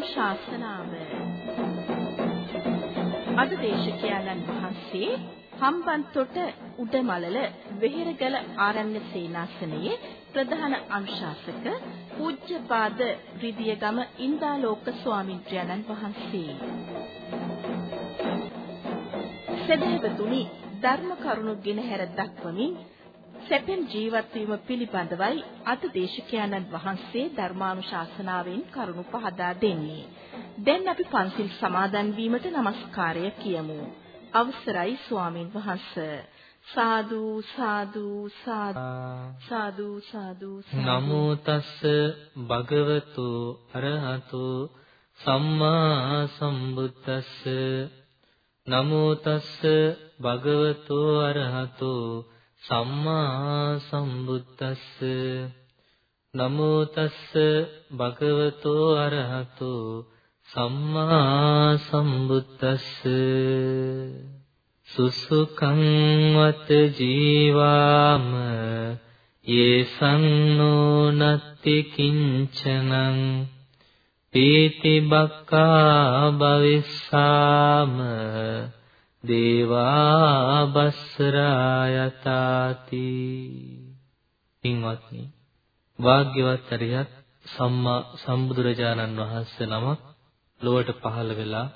ධර්මානුශාසනාව අද දේශකයන්න් වහන්සේ හම්බන්තොට උඩමලල වෙහෙරගල ආරණ්‍ය සේනාසනයේ ප්‍රධාන අනුශාසක පූජ්‍යපාද රිදියගම ඉන්දාලෝක ස්වාමින්ද්‍රයන්න් වහන්සේ. සදහවතුනි ධර්ම කරුණු ගෙනහැර දක්වමින් සැපෙන් ජීවත් වීම පිළිබඳවයි අද දේශකයන්න් වහන්සේ ධර්මානුශාසනාවෙන් කරුණු පහදා දෙන්නේ. දැන් අපි පන්සිල් සමාදන් වීමට নমස්කාරය කියමු. අවසරයි ස්වාමින් වහන්සේ. සාදු සාදු සාදු සාදු සාදු නමෝ තස්ස භගවතු අරහතු සම්මා සම්බුද්දස්ස නමෝ තස්ස භගවතු අරහතු සම්මා සම්බුද්දස්ස නමෝ තස්ස භගවතෝ අරහතෝ සම්මා සම්බුද්දස්ස සුසුකං වත ජීවාම යේසන්නෝ නත්ති කිංචනං පීති බක්කා භවිස්සාම දේවා බස්සරායතාති පින්වත්නි වාග්යවත් අරියත් සම්මා සම්බුදුරජාණන් වහන්සේ නමක් ලොවට පහළ වෙලා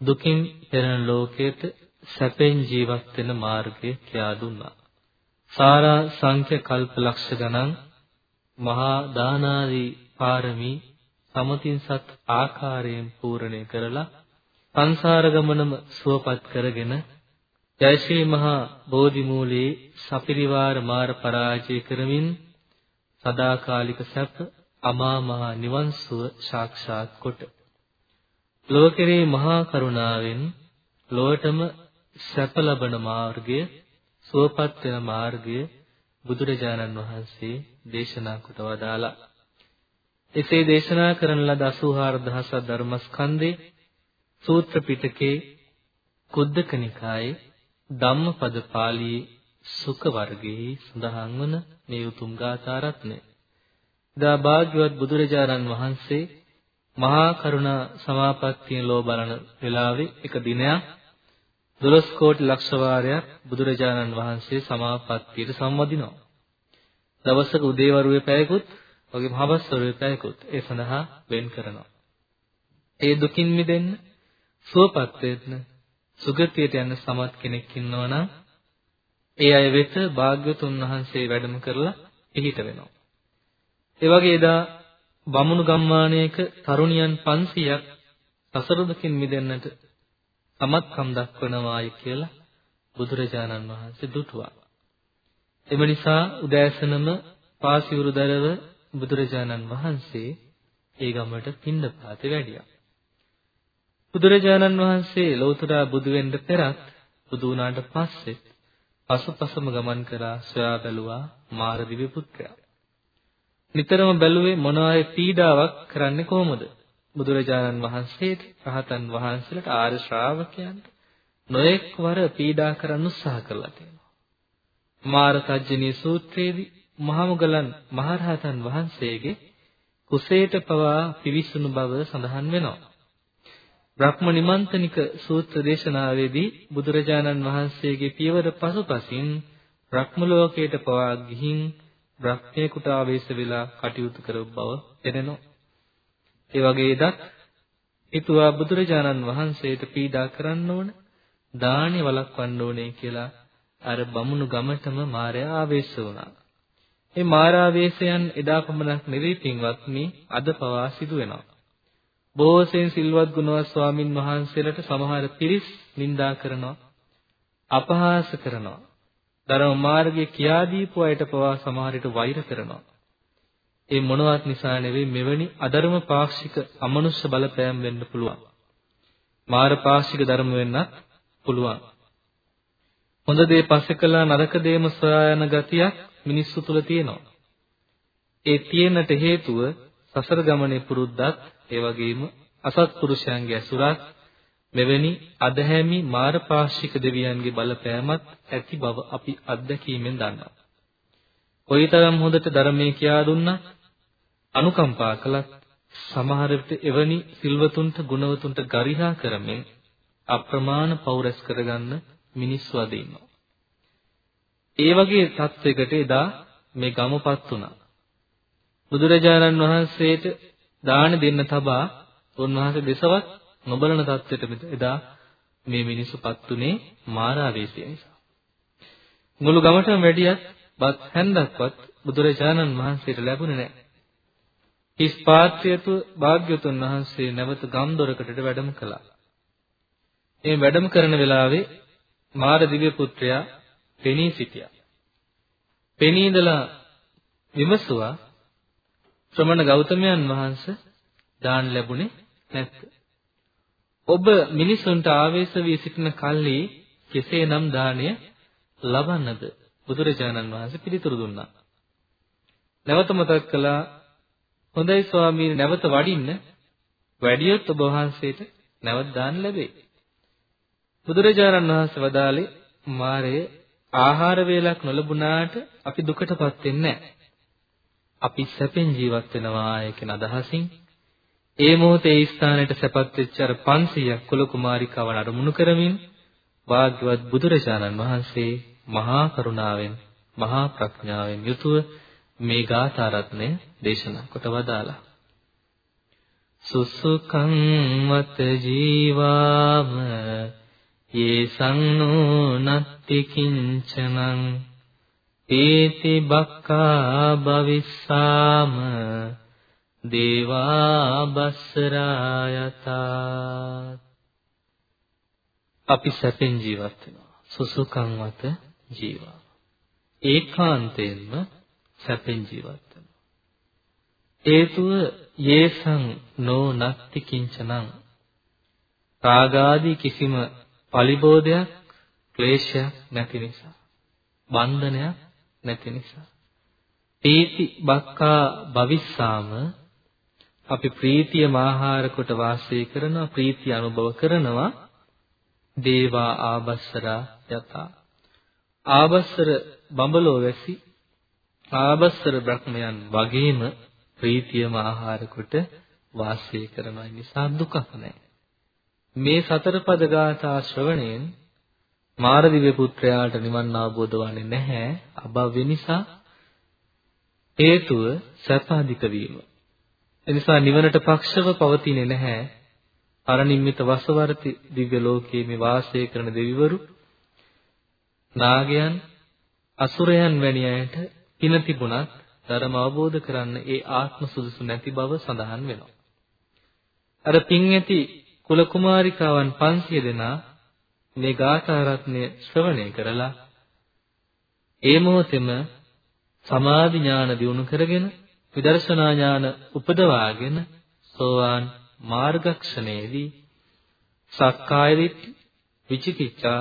දුකින් පෙරෙන ලෝකයට සැපෙන් ජීවත් වෙන මාර්ගය කියා දුන්නා. සාරා සංඛ්‍ය කල්ප ලක්ෂ ගණන් මහා දානාදී පාරමී සමතින් සත් ආකාරයෙන් පූර්ණේ කරලා සංසාර ගමනම සුවපත් කරගෙන ජයශ්‍රී මහා බෝධි මූලයේ සපිරිවාර මාර පරාජය කරමින් සදාකාලික සැප අමා මහ නිවන් සුව සාක්ෂාත් කොට ලෝකෙරේ මහා කරුණාවෙන් ලොවටම සැප ලබන මාර්ගය සුවපත් වෙන මාර්ගය බුදුරජාණන් වහන්සේ දේශනා කොට වදාලා එසේ දේශනා කරන ලද 84000 ධර්මස්කන්ධේ සූත්‍ර පිටකේ කුද්දක නිකායේ ධම්මපද පාළියේ සුඛ වර්ගයේ සඳහන් වන මේ උතුම් ගාථා රත්නය. දා භාග්‍යවත් බුදුරජාණන් වහන්සේ මහා කරුණා සමාපත්තිය ලෝ බලන වෙලාවේ එක දිනයක් 12 කෝටි ලක්ෂ වාරයක් බුදුරජාණන් වහන්සේ සමාපත්තියට සම්වදිනවා. දවසක උදේවරුේ පැයකුත් වගේ මහවස්වරුේ පැයකුත් ඒ සඳහා වෙන් කරනවා. ඒ දුකින් මිදෙන්න සුවපත් වෙන්න සුගතියට යන සමත් කෙනෙක් ඉන්නවා නම් ඒ අය වෙත භාග්‍යතුන් වහන්සේ වැඩම කරලා පිහිට වෙනවා. ඒ වගේ එදා බමුණු ගම්මානයක තරුණියන් 500ක් සසර දුකින් මිදෙන්නට සමත්කම් දක්වනවායි කියලා බුදුරජාණන් වහන්සේ දුටුවා. එම නිසා උදෑසනම පාසිවුරු දරව බුදුරජාණන් වහන්සේ ඒ ගමට පින්නපාතේ වැඩියා. බුදුරජාණන් වහන්සේ ලෞතර බුදු වෙන්න පෙරත් බුදු වුණාට පස්සේ පසුපසම ගමන් කරා සොයා බැලුවා මාර දිව්‍ය පුත්‍රයා. නිතරම බැලුවේ මොනවායි පීඩාවක් කරන්නේ කොහොමද? බුදුරජාණන් වහන්සේට රහතන් වහන්සේලාට ආර්ය ශ්‍රාවකයන්ට නොඑක් වර පීඩා කරන්න උත්සාහ කළා තියෙනවා. මාර තජ්ජනී සූත්‍රයේදී මහමුගලන් මහරහතන් වහන්සේගේ කුසේට පවා පිවිසුණු බව සඳහන් වෙනවා. බ්‍රහ්ම නිමන්තනික සූත්‍ර දේශනාවේදී බුදුරජාණන් වහන්සේගේ පියවර පසුපසින් බ්‍රහ්ම ලෝකයට පවා ගිහින් බ්‍රහ්මේකට ආවේශ වෙලා කටයුතු කරව බව පෙනෙනවා. ඒ වගේ දත් හිතුවා බුදුරජාණන් වහන්සේට පීඩා කරන්න ඕන, දානි වළක්වන්න ඕනේ කියලා අර බමුණු ගමටම මාරයා ආවේශ වුණා. මේ මාරාවේශයන් එදා පමණක් නෙවෙයි පින්වත්නි අද පවා සිදු වෙනවා. බොහෝසෙන් සිල්වත් ගුණවත් ස්වාමින් වහන්සේලාට සමහර පිරිස් නිඳා කරනවා අපහාස කරනවා. ධර්ම මාර්ගයේ කියා දීපු අයට පවා සමහර විට වෛර කරනවා. ඒ මොනවත් නිසා නෙවෙයි මෙවැනි අධර්ම පාක්ෂික අමනුෂ්‍ය බලපෑම් වෙන්න පුළුවන්. මාර පාක්ෂික ධර්ම වෙන්නත් පුළුවන්. හොඳ දේ පස්සේ කළා නරක දේම සොයා යන ගතියක් මිනිස්සු තුල තියෙනවා. ඒ තියෙනට හේතුව සසර ගමනේ පුරුද්දත් ඒ වගේම අසත්පුරුෂයන්ගේ ඇසුරත් මෙවැනි අධහැමි මාරපාක්ෂික දෙවියන්ගේ බලපෑමත් ඇති බව අපි අත්දැකීමෙන් දන්නවා. කොයිතරම් හොඳට ධර්මයේ කියා දුන්නත් අනුකම්පා කළත් සමහර විට එවැනි සිල්වතුන්ට ගුණවතුන්ට ගරිහා කරමින් අප්‍රමාණ පෞරස් කරගන්න මිනිස්සු අද ඉන්නවා. ඒ වගේ තත්වයකට එදා මේ ගමපත් වුණා. බුදුරජාණන් වහන්සේට දාන දෙන්න තබා උන්වහන්සේ දෙසවත් නොබලන තත්ත්වයට එදා මේ මිනිස්සුපත් උනේ මාරාවේශය නිසා. මුළු ගමටම වැඩියත් බත් හැන්දක්වත් බුදුරජාණන් වහන්සේට ලැබුණේ නැහැ. හිස් පාත්‍යතු භාග්‍යතුන් වහන්සේ නැවත ගම් දොරකඩට වැඩම කළා. මේ වැඩම කරන වෙලාවේ මාර දිව්‍ය පුත්‍රයා පෙනී සිටියා. පෙනී ඉඳලා විමසුවා ශ්‍රමණ ගෞතමයන් වහන්සේ දාන ලැබුණේ නැත්ද? ඔබ මිනිසුන්ට ආවේශ වී සිටින කල්හි කෙසේනම් දාණය ලබන්නද? බුදුරජාණන් වහන්සේ පිළිතුරු දුන්නා. නැවත මතක් කළා හොඳයි ස්වාමීනි නැවත වඩින්න වැඩියොත් ඔබ වහන්සේට නැවත දාන්න ලැබේ. බුදුරජාණන් වහන්සේ වදාළේ මාරේ ආහාර වේලක් නොලබුණාට අපි දුකටපත් වෙන්නේ අපි සැපෙන් ජීවත් වෙනවා කියන අදහසින් ඒ මොහොතේ ඒ ස්ථානයට සැපත් වෙච්ච අර 500ක් කුල කුමාරිකාවන් අරමුණු කරමින් වාග්යවත් බුදුරජාණන් වහන්සේ මහා කරුණාවෙන් මහා ප්‍රඥාවෙන් යුතුව මේ ගාථා රත්නය දේශනා කොට වදාලා සුසුකං වත ජීවාම යේසං නෝනත්ති කිංචනං තේති බක්කා භවිස්සාම දේවා බස්සරායතා. අපි සැපෙන් ජීවත් වෙනවා. සුසුකං වත ජීවා. ඒකාන්තයෙන්ම සැපෙන් ජීවත් වෙනවා. හේතුව යේසං නෝ නත්ති කිංචනං. රාගාදී කිසිම පලිබෝධයක් ක්ලේශයක් නැති නිසා. බන්ධනයක් නැති නිසා. පීති බක්කා භවිස්සාම අපි ප්‍රීතිය මාහාර කොට වාසය කරනවා ප්‍රීතිය අනුභව කරනවා. දේවා ආබස්සරා යතා. ආබස්සර බඹලෝ වැසි ආබස්සර බ්‍රහ්මයන් වගේම ප්‍රීතියම ආහාර කොට වාසය කරන නිසා දුකක් නැහැ. මේ සතර පද ගාථා ශ්‍රවණයෙන් මාරදිව්‍ය පුත්‍රයාට නිවන් අවබෝධ වන්නේ නැහැ. අභව්‍ය නිසා හේතුව සැපාධික වීම. එනිසා නිවනට පක්ෂව පවතින්නේ නැහැ. අරනිම්මිත වසවර්ති දිව්‍ය ලෝකයේ මේ වාසය කරන දෙවිවරු නාගයන් අසුරයන් වැනි අයට පින තිබුණත් ධර්ම අවබෝධ කරන්න ඒ ආත්ම සුදුසු නැති බව සඳහන් වෙනවා. අර පින් ඇති කුල කුමාරිකාවන් 500 දෙනා මේ ගාථා රත්නය ශ්‍රවණය කරලා ඒ මොහොතේම සමාධි ඥාන දියුණු කරගෙන විදර්ශනා ඥාන උපදවාගෙන සෝවාන් මාර්ගක්ෂණයේදී සක්කාය දිට්ඨි විචිකිච්ඡා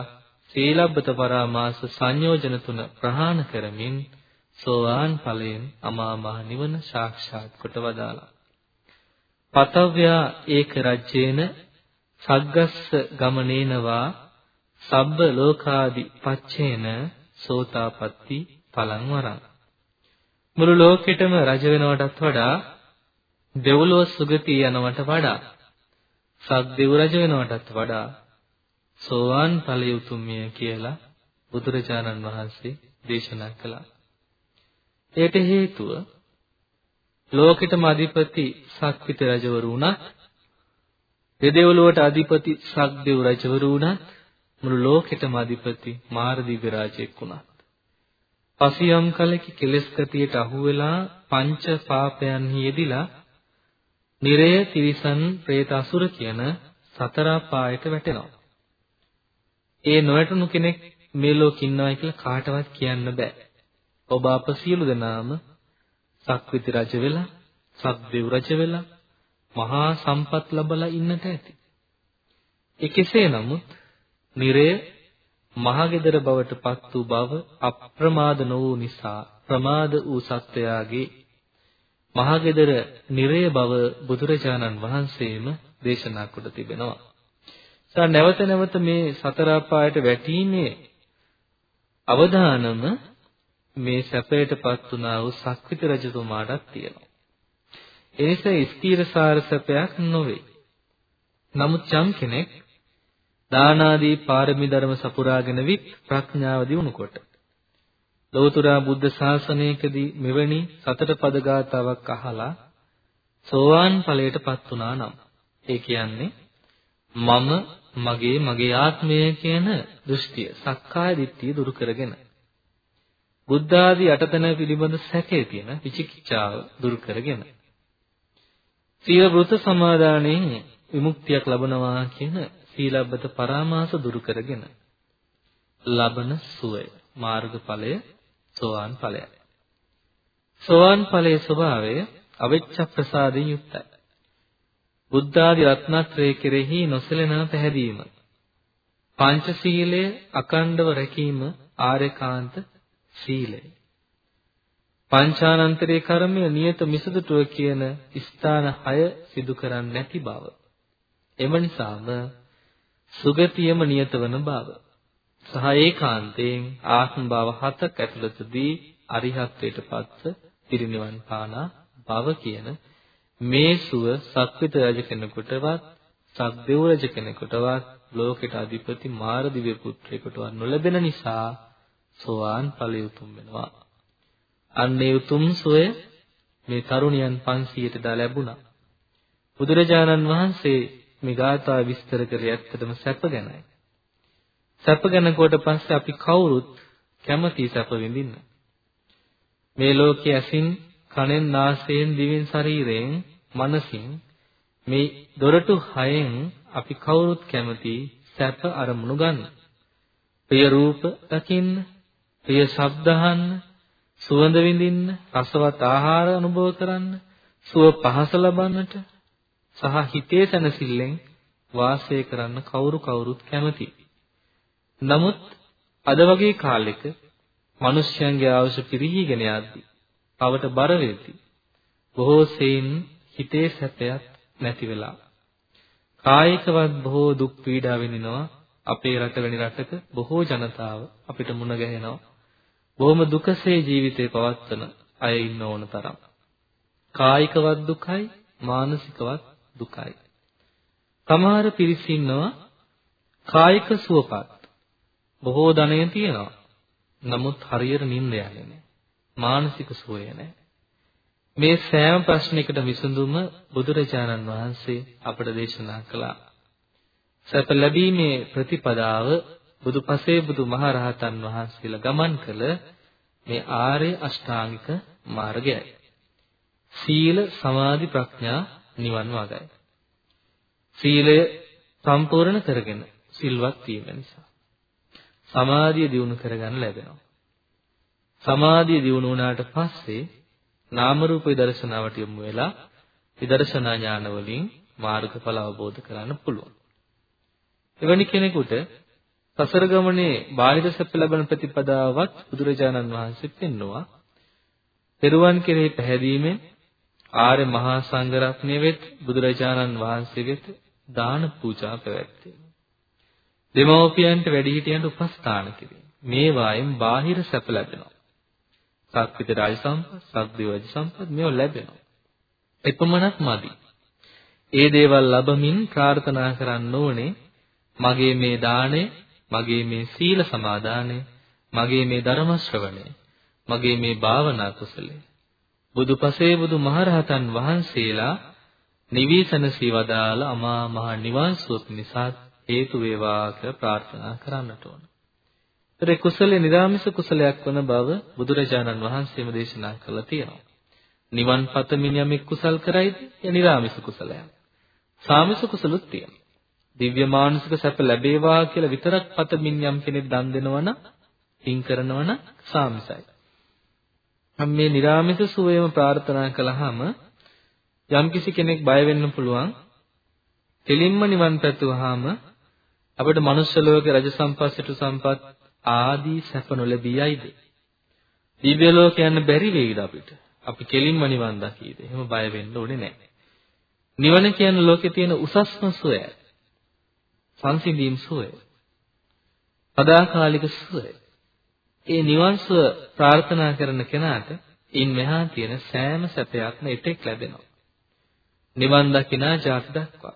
සීලබ්බත පරාමාස සංයෝජන තුන ප්‍රහාණ කරමින් සෝවාන් ඵලයෙන් අමා මහ නිවන සාක්ෂාත් කොට වදාලා පතව්‍යා ඒක රජ්‍යේන සග්ගස්ස ගමනේනවා සබ්බ ලෝකාදි පච්චේන සෝතාපට්ටි පලං වරං මුළු ලෝකෙටම රජ වෙනවටත් වඩා දෙව්ලොව සුගතිය යනවට වඩා සක්දෙව් රජ වෙනවටත් වඩා සෝවාන් ඵලය උතුම්ය කියලා බුදුරජාණන් වහන්සේ දේශනා කළා. ඒට හේතුව ලෝකෙටම අධිපති සක්විත රජවරු වුණත් දෙදෙව්ලොවට අධිපති සක්දෙව් රජවරු වුණත් මුළු ලෝකෙටම අධිපති මාරදිව්‍ය රාජෙක් වුණත් පසියම් කලකි කෙලස් ගතියට අහු වෙලා පංච පාපයන්හි යෙදිලා නිරය තිරිසන් പ്രേත අසුර කියන සතර පායට වැටෙනවා. ඒ නොවැටුණු කෙනෙක් මේ ලෝකෙ ඉන්නවයි කියලා කාටවත් කියන්න බෑ. ඔබ අප සියලු දෙනාම සක්විති රජ වෙලා, සක්දෙව් රජ වෙලා, මහා සම්පත් ලබලා ඉන්නට ඇති. ඒ කෙසේ නමුත් නිරය මහගෙදර බවට පත් වූ බව අප්‍රමාද නො වූ නිසා ප්‍රමාද වූ සත්වයාගේ මහගෙදර නිරය බව බුදුරජාණන් වහන්සේම දේශනා කොට තිබෙනවා. සා නැවත නැවත මේ සතර අපායට වැටීමේ අවදානම මේ සැපයටපත් වුණා වූ සක්විති රජතුමාටත් තියෙනවා. එනිසා ස්ථීරසාර සැපයක් නොවේ. නමුත් යම් කෙනෙක් දාන ආදී පාරමී ධර්ම සපුරාගෙන විත් ප්‍රඥාව දියුණු කොට. ලෞතර බුද්ධ ශාසනයකදී මෙවැනි සතර පද ගාතාවක් අහලා සෝවාන් ඵලයටපත් වුණා නම් ඒ කියන්නේ මම මගේ මගේ ආත්මය කියන දෘෂ්ටිය සක්කාය දිට්ඨිය දුරු කරගෙන බුද්ධ ආදී අටතන පිළිබඳ සැකේ තියෙන විචිකිච්ඡාව දුරු කරගෙන සීල වෘත සමාදානයෙන් විමුක්තියක් ලබනවා කියන සීලබ්බත පරාමාස දුරු කරගෙන ලබන සුවය මාර්ගඵලය සෝවාන් ඵලයයි. සෝවාන් ඵලයේ ස්වභාවය අවිච්ඡ ප්‍රසාදයෙන් යුක්තයි. බුද්ධ ආදී රත්නත්‍රය කෙරෙහි නොසැලෙන පැහැදීම. පංචශීලය අකණ්ඩව රැකීම ආර්යකාන්ත සීලය. පංචානන්තරේ කර්මය නියත මිසදුටුව කියන ස්ථාන 6 සිදු කරන්නේ නැති බව. එම නිසාම සුගතියම නියත වන බව. සහ ඒකාන්තයෙන් ආත්ම භව හතක් ඇතුළතදී අරිහත්ත්වයට පත්ව පිරිනිවන් පානා භව කියන මේ සුව සක්විත රජ කෙනෙකුටවත් සක්දෙව් රජ කෙනෙකුටවත් ලෝකෙට අධිපති මාරදිව්‍ය පුත්‍රයෙකුටවත් නොලැබෙන නිසා සෝවාන් ඵලය උතුම් වෙනවා. අන්නේ උතුම් සෝය මේ තරුණියන් 500ට දා ලැබුණා. බුදුරජාණන් වහන්සේ මේ ගාථා විස්තර කරේ ඇත්තටම සැප ගැනයි. සැප ගැන කොට පස්සේ අපි කවුරුත් කැමති සැප විඳින්න. මේ ලෝකයේ ඇසින්, කනෙන්, නාසයෙන්, දිවෙන්, ශරීරයෙන්, මනසින් මේ දොරටු හයෙන් අපි කවුරුත් කැමති සැප අරමුණු ගන්න. ප්‍රිය රූප දකින්න, ප්‍රිය ශබ්ද අහන්න, සුවඳ විඳින්න, රසවත් ආහාර අනුභව කරන්න, සුව පහස ලබන්නට සහ හිතේ සැනසෙල්ලෙන් වාසය කරන්න කවුරු කවුරුත් කැමතියි. නමුත් අද වගේ කාලෙක මිනිස්යන්ගේ අවශ්‍ය පිරිහීගෙන යද්දී පවට බර වෙද්දී බොහෝ සෙයින් හිතේ සැපයක් නැති වෙලා. කායිකවත් බොහෝ දුක් පීඩා විඳිනවා. අපේ රට වැනි රටක බොහෝ ජනතාව අපිට මුණ ගැහෙනවා. බොහොම දුකසේ ජීවිතේ පවත්වන අය ඉන්න ඕන තරම්. කායිකවත් දුකයි මානසිකවත් දුකයි සමහර පිරිස් ඉන්නවා කායික සුවපත් බොහෝ ධනය තියෙනවා. නමුත් හරියට නිින්ද යන්නේ නැහැ. මානසික සුවය නැහැ. මේ සෑම ප්‍රශ්නයකට විසඳුම බුදුරජාණන් වහන්සේ අපට දේශනා කළා. සැප ලැබීමේ ප්‍රතිපදාව බුදුපසේ බුදුමහරහතන් වහන්සේලා ගමන් කළ මේ ආර්ය අෂ්ටාංගික මාර්ගයයි. සීල සමාධි ප්‍රඥා නිවන් මාර්ගයයි. සීලය සම්පූර්ණ කරගෙන සිල්වත් වීම නිසා සමාධිය දියුණු කරගන්න ලැබෙනවා. සමාධිය දියුණු වුණාට පස්සේ නාම රූප විදර්ශනාවට යොමු වෙලා විදර්ශනා ඥාන වලින් මාර්ගඵල අවබෝධ කරගන්න පුළුවන්. එවැනි කෙනෙකුට සසර ගමනේ බාහිර සැප ලබන ප්‍රතිපදාවක් බුදුරජාණන් වහන්සේ පෙන්නවා. පෙරුවන් කෙරෙහි පැහැදීමෙන් ආර්ය මහා සංඝරත්නය වෙත් බුදුරජාණන් වහන්සේ වෙත දාන පූජා පැවැත්වීම. දෙමව්පියන්ට වැඩිහිටියන්ට උපස්ථාන කිරීම. මේ වායෙන් බාහිර සැප ලැබෙනවා. සක්විත රාජ සම්පත්, සක්දිව රජ සම්පත් මේවා ලැබෙනවා. එපමණක් මදි. ඒ දේවල් ලැබමින් ප්‍රාර්ථනා කරන්න ඕනේ මගේ මේ දාණය, මගේ මේ සීල සමාදානය, මගේ මේ ධර්ම ශ්‍රවණය, මගේ මේ භාවනා කුසලය. බුදුපසේ බුදු මහරහතන් වහන්සේලා නිවිසනසී වදාළ අමා මහ නිවන් සුව පිණිසත් හේතු වේවා කියලා ප්‍රාර්ථනා කරන්නට ඕන. ඒතර කුසලයේ නිරාමිස කුසලයක් වන බව බුදුරජාණන් වහන්සේම දේශනා කළා තියෙනවා. නිවන් පතමින් යමෙක් කුසල් කරයිද? ඒ නිරාමිස කුසලයක්. සාමිස කුසලුත් තියෙනවා. දිව්‍ය මානසික සැප ලැබේවා කියලා විතරක් පතමින් යම් කෙනෙක් දන් දෙනවනම්, පින් කරනවනම් සාමිසයි. මේ නිරාමිස සුවයම ප්‍රාර්ථනා කළාම යම්කිසි කෙනෙක් බය වෙන්න පුළුවන්. දෙලින්ම නිවන් පැතුවාම අපිට මනුෂ්‍ය ලෝකේ රජ සම්පත් සිටු සම්පත් ආදී සැප නොලැබියයිද? දිව්‍ය ලෝක යන්න බැරි වෙයිද අපිට? අපි කෙලින්ම නිවන් දකීද? එහෙම බය වෙන්න ඕනේ නැහැ. නිවන කියන ලෝකේ තියෙන උසස්ම සුවය. සංසිඳීම් සුවය. සදාකාලික සුවය. ඒ නිවන් සුව ප්‍රාර්ථනා කරන කෙනාට ඉන් මෙහා තියෙන සෑම සැපයක්ම එතෙක් ලැබෙනවා. නිවන් දකිනා ජාති දක්වා.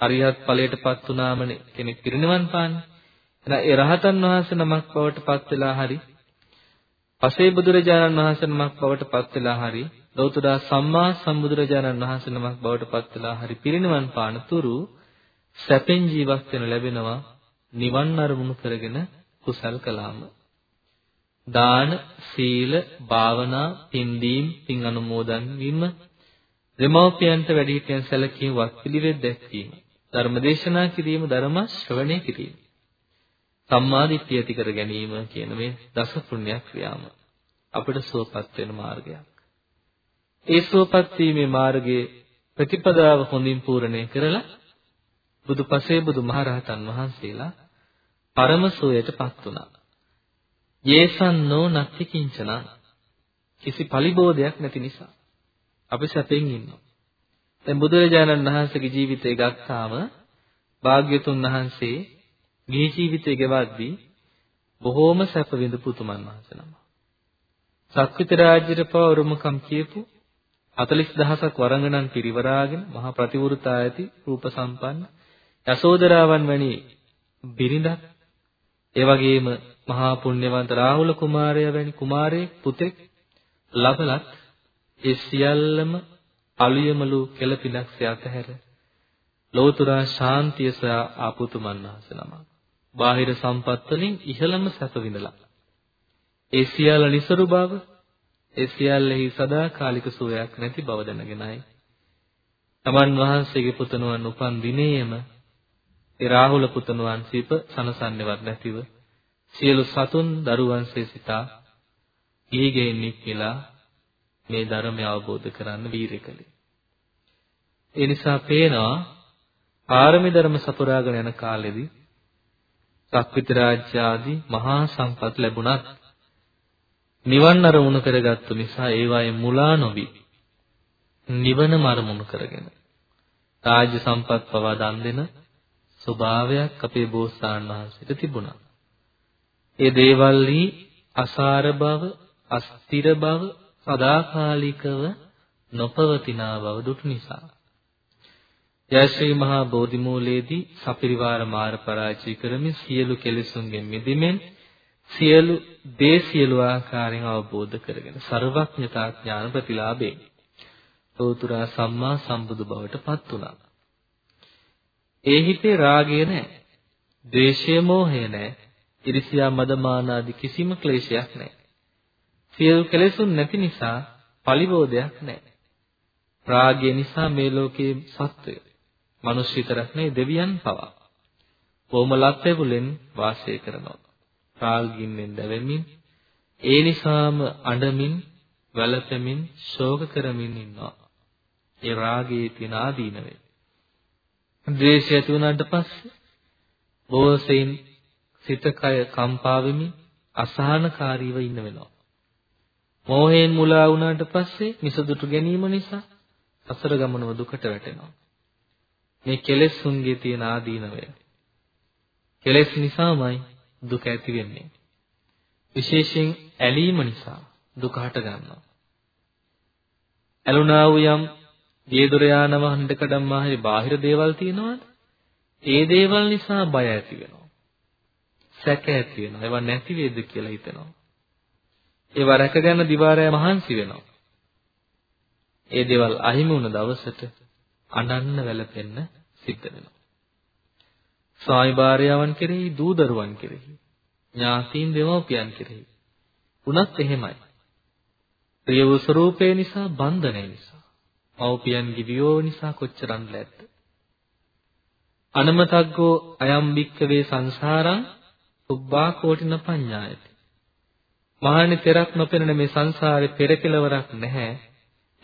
අරියත් ඵලයටපත් වුණාමනේ කෙනෙක් පිරිනිවන් පාන්නේ. එහෙනම් ඒ රහතන් වහන්සේ නමක් බවට පත් වෙලා හරි පසේ බුදුරජාණන් වහන්සේ නමක් බවට පත් වෙලා හරි ලෞතර සම්මා සම්බුදුරජාණන් වහන්සේ නමක් බවට පත් වෙලා හරි පිරිනිවන් පාන තුරු සැපෙන් ජීවත් වෙන ලැබෙනවා නිවන් අරමුණු කරගෙන කුසල් කළාම දාන සීල භාවනා පින්දීම් පින් අනුමෝදන් වීම දෙමෝපියන්ට වැඩිහිටියන් සැලකීම වත් පිළිවෙත් දැක්වීම ධර්මදේශනා කිරීම ධර්ම ශ්‍රවණය කිරීම සම්මාදිට්ඨිය ඇති කර ගැනීම කියන මේ දස පුණ්‍ය ක්‍රියාම අපට සුවපත් වෙන මාර්ගයක්. ඒ සුවපත් වීමේ මාර්ගයේ ප්‍රතිපදාව හොඳින් පූර්ණේ කරලා බුදුපසේ බුදුමහරහතන් වහන්සේලා පරම සෝයටපත් වුණා. යේසන්නෝ නත්ති කිංචන කිසි පලිබෝධයක් නැති නිසා අපි සැපෙන් ඉන්නවා. දැන් බුදුරජාණන් වහන්සේගේ ජීවිතය ගත්තාම භාග්‍යතුන් වහන්සේ ගිහි ජීවිතය ගෙවද්දී බොහෝම සැප විඳපු උතුමන් වහන්සේ නම. සක්විත රාජ්‍යයට පවරුමකම් කියපු 40000ක් වරංගනන් පිරිවරාගෙන මහා ප්‍රතිවෘතා ඇති රූප සම්පන්න යසෝදරාවන් වැනි බිරිඳක් ඒ වගේම මහා පුණ්‍යවන්ත රාහුල කුමාරයා වැනි කුමාරයෙක් පුතෙක් ලබලත් ඒ සියල්ලම අලුයමලු කෙලපිනක් සයතහැර ලෝතර ශාන්තිය සොයා ආපුතුමන් වහන්සේ නමක්. බාහිර සම්පත් වලින් ඉහළම සැප විඳලා. ඒ සියල්ල නිසරු බව, ඒ සියල්ලෙහි සදාකාලික සුවයක් නැති බව දැනගෙනයි. තමන් වහන්සේගේ පුතණුවන් උපන් දිනේම ඒ රාහුල පුතණුවන් සිප සනසන්නේවත් නැතිව සියලු සතුන් දරුවන්සේ සිතා ඊගෙන් නික්මිලා මේ ධර්මය අවබෝධ කරන්න වීරිය කළේ. ඒ නිසා පේනවා පාරමී ධර්ම සපුරාගෙන යන කාලෙදී සක්විති රාජ්‍ය ආදී මහා සම්පත් ලැබුණත් නිවන් අරමුණු කරගත්තු නිසා ඒවායේ මුලා නොවි නිවනම අරමුණු කරගෙන රාජ්‍ය සම්පත් පවා දන් දෙන ස්වභාවයක් අපේ බෝසතාණන් වහන්සේට තිබුණා. ඒ දේවල්හි අසාර බව, අස්තිර බව, සදාකාලිකව නොපවතිනා බව දුටු නිසා ජයශ්‍රී මහා බෝධිමූලයේදී සපිරිවාර මාර පරාජය කරමින් සියලු කෙලෙසුන්ගෙන් මිදෙමින් සියලු දේ සියලු ආකාරයෙන් අවබෝධ කරගෙන ਸਰවඥතා ඥාන ප්‍රතිලාභයෙන් ලෝතුරා සම්මා සම්බුදු බවට පත් වුණා. ඒ හිතේ රාගය නැහැ. ද්වේෂය මෝහය නැහැ. ඉරිසියා මදමාන ආදී කිසිම ක්ලේශයක් නැහැ. සියලු කෙලෙසුන් නැති නිසා පලිබෝධයක් නැහැ. රාගය නිසා මේ ලෝකයේ සත්වය මිනිස් විතරක් නෙවෙයි දෙවියන් පවා බොහොම ලක්වැවුලෙන් වාසය කරනවා. රාගින්ෙන් දැවෙමින් ඒ නිසාම අඬමින් වැළපෙමින් ශෝක කරමින් ඉන්නවා. ඒ රාගයේ තියෙන ආදීනවේ. ද්වේෂය ඇති වුණාට පස්සේ බොහෝසෙයින් සිත කය කම්පා වෙමින් අසහනකාරීව ඉන්න වෙනවා. මෝහයෙන් මුලා වුණාට පස්සේ මිසදුටු ගැනීම නිසා අසර ගමනව දුකට වැටෙනවා. මේ කෙලෙස්ුන්ගේ තියෙන ආදීනවය. කෙලෙස් නිසාමයි දුක ඇති වෙන්නේ. විශේෂයෙන් ඇලීම නිසා දුක හට ගන්නවා. ඇලුනා වූ යම් ගේදොර යානව හඬකඩම් මාහේ බාහිර දේවල් තියෙනවද? ඒ දේවල් නිසා බය ඇති වෙනවා. සැක ඇති වෙනවා. ඒවා නැති වේද කියලා හිතෙනවා. ඒවා රැකගන්න දිවාරය මහන්සි වෙනවා. ඒ දේවල් අහිමි වුණ දවසට අනන්න වැළපෙන්න සිද්ධ වෙනවා. ස්වාමි භාර්යාවන් කෙරෙහි, දූ දරුවන් කෙරෙහි, ඥාතීන් දෙමව්පියන් කෙරෙහි. උනත් එහෙමයි. ප්‍රිය වූ ස්වરૂපේ නිසා, බන්ධනය නිසා, මව්පියන්ගේ වියෝව නිසා කොච්චරක් ලැද්ද? අනමතග්ගෝ අයම් භික්කවේ සංසාරං උබ්බා කෝටින පඤ්ඤායති. මහණනි තෙරක් නොපෙනෙන මේ සංසාරේ පෙර කෙලවරක් නැහැ.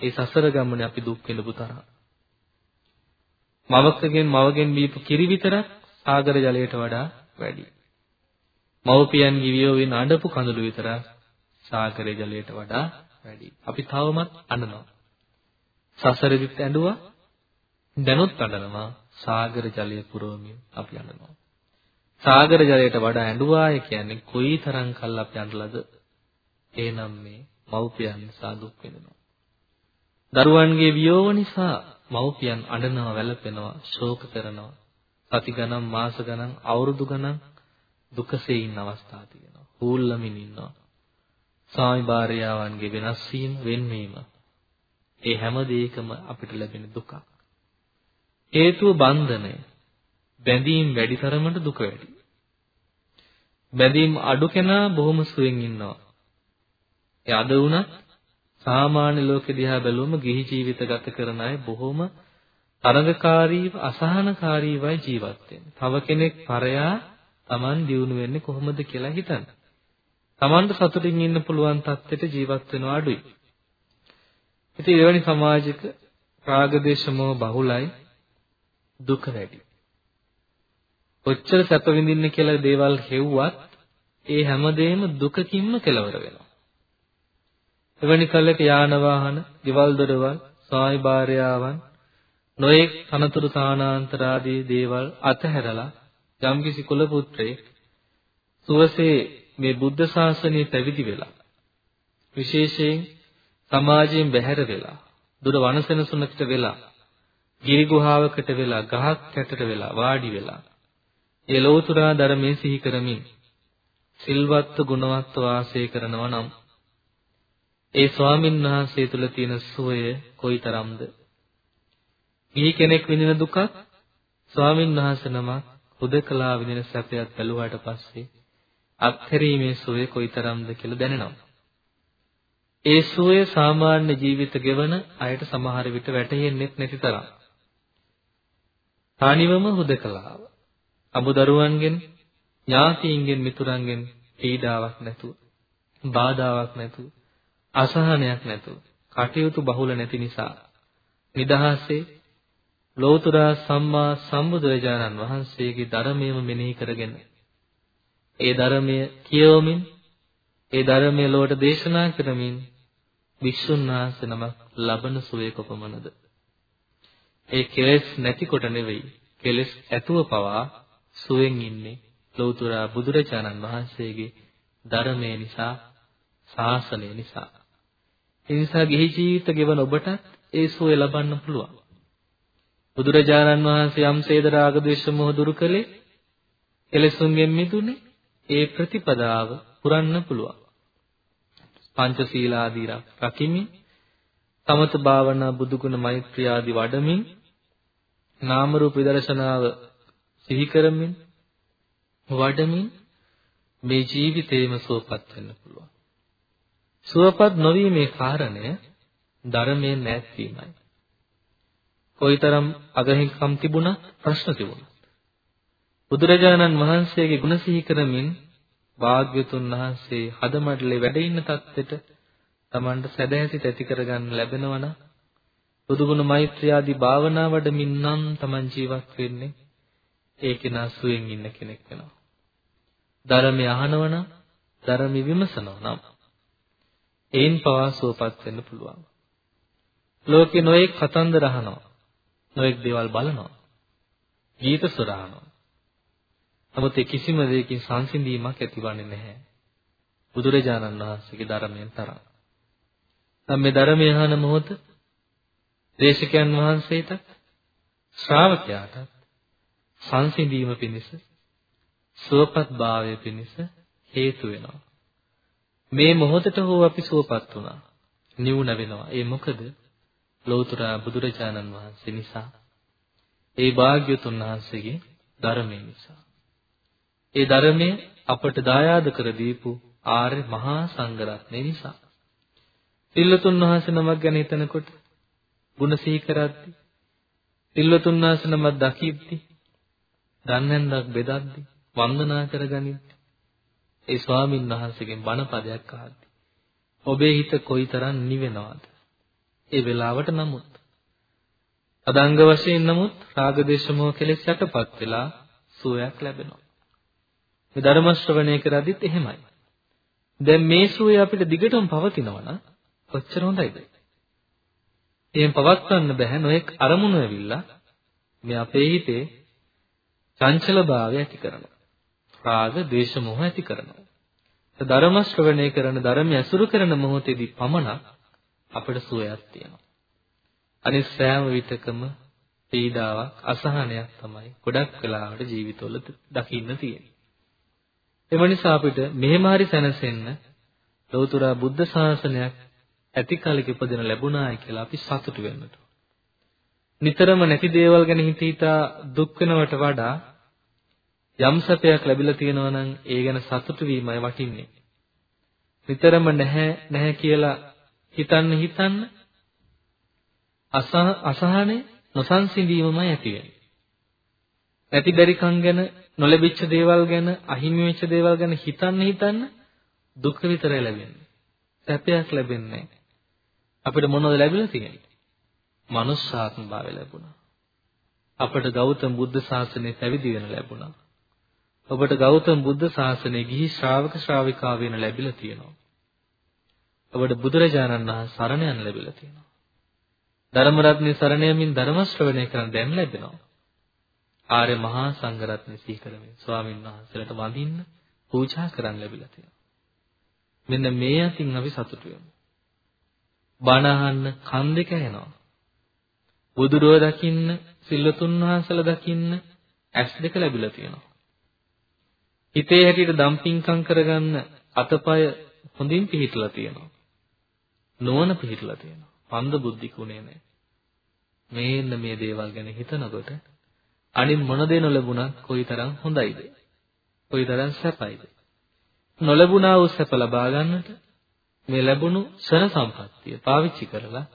ඒ සසර ගමනේ අපි දුක් විඳපු තරම්. මවකගෙන් මවගෙන් බීපු කිරි විතරක් සාගර ජලයට වඩා වැඩි. මව්පියන් ගිවියෝවෙන් අඬපු කඳුළු විතරක් සාගර ජලයට වඩා වැඩි. අපි තවමත් අඬනවා. සසරෙදිත් ඇඬුවා දැනුත් අඬනවා සාගර ජලය පුරවමින් අපි අඬනවා. සාගර ජලයට වඩා ඇඬුවාය කියන්නේ කොයි තරම් කල් අපි අඬලාද? එහෙනම් මේ මව්පියන් නිසා දුක් වෙනවා. දරුවන්ගේ වියෝව නිසා මව්පියන් අඬනවා වැළපෙනවා ශෝක කරනවා සති ගණන් මාස ගණන් අවුරුදු ගණන් දුකසේ ඉන්න අවස්ථා තියෙනවා හූල්ලමින් ඉන්නවා ස්වාමි භාර්යාවන්ගේ වෙනස් වීම වෙන්වීම ඒ හැම දෙයකම අපිට ලැබෙන දුකක් හේතුව බන්ධනය බැඳීම් වැඩි තරමට දුක වැඩි බැඳීම් අඩු කෙනා බොහොම සුවෙන් ඉන්නවා ඒ අද වුණත් සාමාන්‍ය ලෝකෙ දිහා බැලුවම ගිහි ජීවිත ගත කරන අය බොහොම තරඟකාරීව අසහනකාරීවයි ජීවත් වෙන්නේ. තව කෙනෙක් පරයා Taman දියුණු වෙන්නේ කොහොමද කියලා හිතන්න. Tamanට සතුටින් ඉන්න පුළුවන් තත්ත්වෙට ජීවත් වෙනවා අඩුයි. ඉතින් එවැනි සමාජයක රාගදේශමෝ බහුලයි දුක වැඩි. කොච්චර සැප විඳින්න කියලා දේවල් හෙව්වත් ඒ හැමදේම දුකකින්ම කෙලවර වෙනවා. එවැනි කලක යාන වාහන, ගෙවල් දොරවල්, ස්වාමි භාර්යාවන්, නොයෙක් තනතුරු සානාන්තර ආදී දේවල් අතහැරලා යම්කිසි කුල පුත්‍රයෙක් සුවසේ මේ බුද්ධ ශාසනය පැවිදි වෙලා විශේෂයෙන් සමාජයෙන් බැහැර වෙලා දුර වනසෙනසුනකට වෙලා ගිරි ගුහාවකට වෙලා ගහක් යටට වෙලා වාඩි වෙලා ඒ ලෝතුරා ධර්මයේ සිහි කරමින් සිල්වත්ව ගුණවත්ව වාසය කරනවා නම් ඒ ස්වාමින් වහන්සේ තුල තියෙන සුවය කොයිතරම්ද? මේ කෙනෙක් විඳින දුකක් ස්වාමින් වහන්සේ නමක් හුදකලා විඳින සැපයක් බැලුවාට පස්සේ අත්හැරීමේ සුවය කොයිතරම්ද කියලා දැනෙනවා. ඒ සුවය සාමාන්‍ය ජීවිත ගෙවන අයට සමහර විට වැටහෙන්නේ නැති තරම්. තනිවම හුදකලාව. අමුදරුවන්ගෙන් ඥාතීන්ගෙන් මිතුරන්ගෙන් පීඩාවක් නැතුව, බාධාවක් නැතුව අසහනයක් නැතුව කටයුතු බහුල නැති නිසා නිදහසේ ලෝතර සම්මා සම්බුදුරජාණන් වහන්සේගේ ධර්මයම මෙනෙහි කරගෙන ඒ ධර්මය කියවමින් ඒ ධර්මය ලොවට දේශනා කරමින් වික්ෂුන් වහන්සේ නමක් ලබන සුවේ කොපමණද ඒ කෙලෙස් නැතිකොට නෙවෙයි කෙලෙස් ඇතුව පවා සුවෙන් ඉන්නේ ලෞතර බුදුරජාණන් වහන්සේගේ ධර්මය නිසා ශාසනය නිසා ඒ නිසා ගිහි ජීවිත ගෙවන ඔබට ඒ සුවය ලබන්න පුළුවන්. බුදුරජාණන් වහන්සේ යම් සේද රාග ද්වේෂ මොහ දුරු කළේ කෙලෙසුන්ගෙන් මිදුනේ ඒ ප්‍රතිපදාව පුරන්න පුළුවන්. පංචශීලාදී රකිමින් තමත භාවනා බුදුගුණ මෛත්‍රිය ආදී වඩමින් නාම රූප විදර්ශනාව සිහි කරමින් වඩමින් මේ ජීවිතේම සුවපත් වෙන්න පුළුවන්. සුවපත් නොවීමේ කාරණය ධර්මයෙන් නැත්වීමයි. කොයිතරම් අගහිකම් තිබුණත් ප්‍රශ්න තිබුණත් බුදුරජාණන් වහන්සේගේ ගුණ සිහි කරමින් වාග්යතුන් වහන්සේ හදමඩලේ වැඩ ඉන්න තත්ත්වෙට Tamanට සැදැහැති ඇති කරගන්න ලැබෙනවා නම් බුදුගුණ මෛත්‍රිය ආදී භාවනා වඩමින් නම් Taman ජීවත් වෙන්නේ ඒ කෙනා සුවෙන් ඉන්න කෙනෙක් වෙනවා. ධර්මය අහනවනම් ධර්ම විමසනවා නම් ඒන් පවා සුවපත් වෙන්න පුළුවන්. ලෝකේ නොඑක් කතන්දර අහනවා. නොඑක් දේවල් බලනවා. ගීත සුර අහනවා. නමුත් ඒ කිසිම දෙයකින් සංසිඳීමක් ඇතිවන්නේ නැහැ. බුදුරජාණන් වහන්සේගේ ධර්මයෙන් තරම්. දැන් මේ ධර්මය අහන මොහොත දේශකයන් වහන්සේට ශ්‍රාවකයාට සංසිඳීම පිණිස සුවපත් භාවය පිණිස හේතු වෙනවා. මේ මොහොතට හෝ අපි සුවපත් වුණා. නිවුණ වෙනවා. ඒ මොකද? ලෞතර බුදුරජාණන් වහන්සේ නිසා. ඒ භාග්‍යතුන් වහන්සේගේ ධර්මය නිසා. ඒ ධර්මය අපට දායාද කර දීපු ආර්ය මහා සංඝරත්නය නිසා. තිල්ලතුන් වහන්සේ නමක් ගැන හිතනකොට ගුණ සිහි කරද්දී තිල්ලතුන් වහන්සේ නමක් දකිද්දී දන්නැන්දක් බෙදද්දී වන්දනා කරගනිද්දී ඒ ස්වාමින් වහන්සේගෙන් බණ පදයක් අහද්දී ඔබේ හිත කොයිතරම් නිවෙනවද? ඒ වෙලාවට නමුත් අදංග වශයෙන් නමුත් රාග දේශ මොහ කෙලෙස් යටපත් වෙලා සුවයක් ලැබෙනවා. මේ ධර්ම ශ්‍රවණය කරද්දිත් එහෙමයි. දැන් මේ සුවය අපිට දිගටම පවතිනවා නම් කොච්චර හොඳයිද? එහෙන් පවත්වන්න බෑ නොඑක් අරමුණු ඇවිල්ලා මේ අපේ හිතේ චංචලභාවය ඇති කරනවා. රාග, ද්වේෂ, මොහ ඇති කරනවා. ධර්ම ශ්‍රවණය කරන ධර්ම ඇසුරු කරන මොහොතේදී පමණක් අපට සුවයක් තියෙනවා. අනිත් සෑම විටකම පීඩාවක් අසහනයක් තමයි ගොඩක් වෙලාවට ජීවිතවල දකින්න තියෙන්නේ. එම නිසා අපිට මෙහෙම හරි සැනසෙන්න ලෞතර බුද්ධ ශාසනයක් ඇති කලක ඉපදෙන ලැබුණායි කියලා අපි සතුටු වෙන්නට. නිතරම නැති දේවල් ගැන හිත හිතා දුක් වෙනවට වඩා යම් සැපයක් ලැබිලා තියෙනවා නම් ඒ ගැන සතුටු වීමයි වටින්නේ. නිතරම නැහැ නැහැ කියලා හිතන්න හිතන්න අසහනේ නොසන්සිඳීමමයි ඇති වෙන්නේ. නැති බැරිකම් ගැන නොලැබිච්ච දේවල් ගැන අහිමි වෙච්ච දේවල් ගැන හිතන්න හිතන්න දුක විතරයි ලැබෙන්නේ. සැපයක් ලැබෙන්නේ අපිට මොනවද ලැබිලා තියෙන්නේ? මනුෂ්‍යාත්ම භාවය ලැබුණා. අපට ගෞතම බුද්ධ ශාසනය පැවිදි වෙන ලැබුණා. ඔබට ගෞතම බුද්ධ ශාසනයේ ගිහි ශ්‍රාවක ශ්‍රාවිකා වෙන ලැබිලා තියෙනවා. ඔබට බුදුරජාණන් වහන්සේ සරණ යන ලැබිලා තියෙනවා. ධර්ම රත්නේ සරණ යමින් ධර්ම ශ්‍රවණය කරන දැන් ලැබෙනවා. ආර්ය මහා සංඝ රත්නේ සිහි කරමින් ස්වාමින් වහන්සේලාට වඳින්න පූජා කරන්න ලැබිලා තියෙනවා. මෙන්න මේ අතින් අපි සතුටු වෙමු. බණ අහන්න කන් දෙක ඇහෙනවා. බුදුරෝ දකින්න, සිල්වතුන් වහන්සේලා දකින්න ඇස් දෙක ලැබිලා තියෙනවා. හිතේ හැටියට දම්පින්කම් කරගන්න අතපය හොඳින් පිහිටලා තියෙනවා. නොවන පිහිටලා තියෙනවා. මන්ද බුද්ධිකුනේ නැහැ. මේන්න මේ දේවල් ගැන හිතනකොට අනිත් මොන දේ නොලැබුණත් කොයිතරම් හොඳයිද? කොයිතරම් සැපයිද? නොලැබුණා වූ සැප ලබා ගන්නට මේ ලැබුණු ක්ෂණ සම්පත්තිය පාවිච්චි කරලා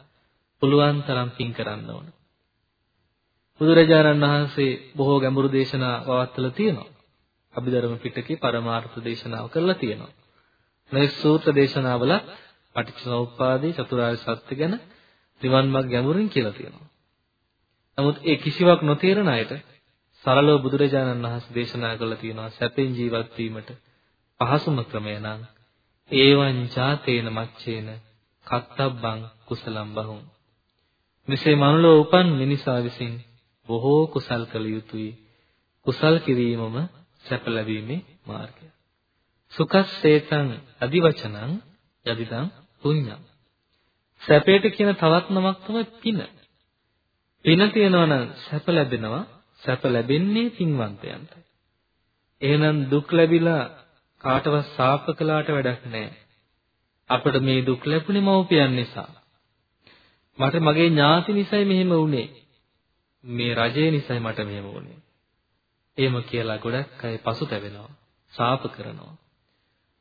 පුළුවන් තරම් පින් කරන්න ඕන. බුදුරජාණන් වහන්සේ බොහෝ ගැඹුරු දේශනා පවත්වලා තියෙනවා. අභිධර්ම පිටකේ පරමාර්ථ දේශනාව කරලා තියෙනවා. මේ සූත්‍ර දේශනාවල පටිච්චසමුප්පාදේ චතුරාර්ය සත්‍ය ගැන නිවන් මාර්ග ගැඹුරින් කියලා තියෙනවා. නමුත් ඒ කිසිවක් නොතේරෙන අයට සරලව බුදුරජාණන් වහන්සේ දේශනා කළා තියෙනවා සැපෙන් ජීවත් වීමට පහසුම ක්‍රමය නම් ඒවං ජාතේන මච්චේන කත්තබ්බං කුසලම් බහුම්. මෙසේ මනුලෝ උපන් මිනිසා විසින් බොහෝ කුසල් කළ යුතුයි. කුසල් කිරීමම සැප ලැබීමේ මාර්ගය. සුඛස්සේතං අදිවචනං යදිදං පුඤ්ඤං. සැපේට කියන තවත් නමක් තමයි පින. පින තියනවා නම් සැප ලැබෙනවා සැප ලැබෙන්නේ පින්වන්තයන්ට එහෙනම් දුක් ලැබිලා කාටවත් සාප කළාට වැඩක් නැහැ. අපිට මේ දුක් ලැබුණේ මව්පියන් නිසා. මට මගේ ඥාති නිසයි මෙහෙම වුනේ. මේ රජය නිසයි මට මෙහෙම වුනේ. එහෙම කියලා ගොඩක් අය පසුතැවෙනවා. සාප කරනවා.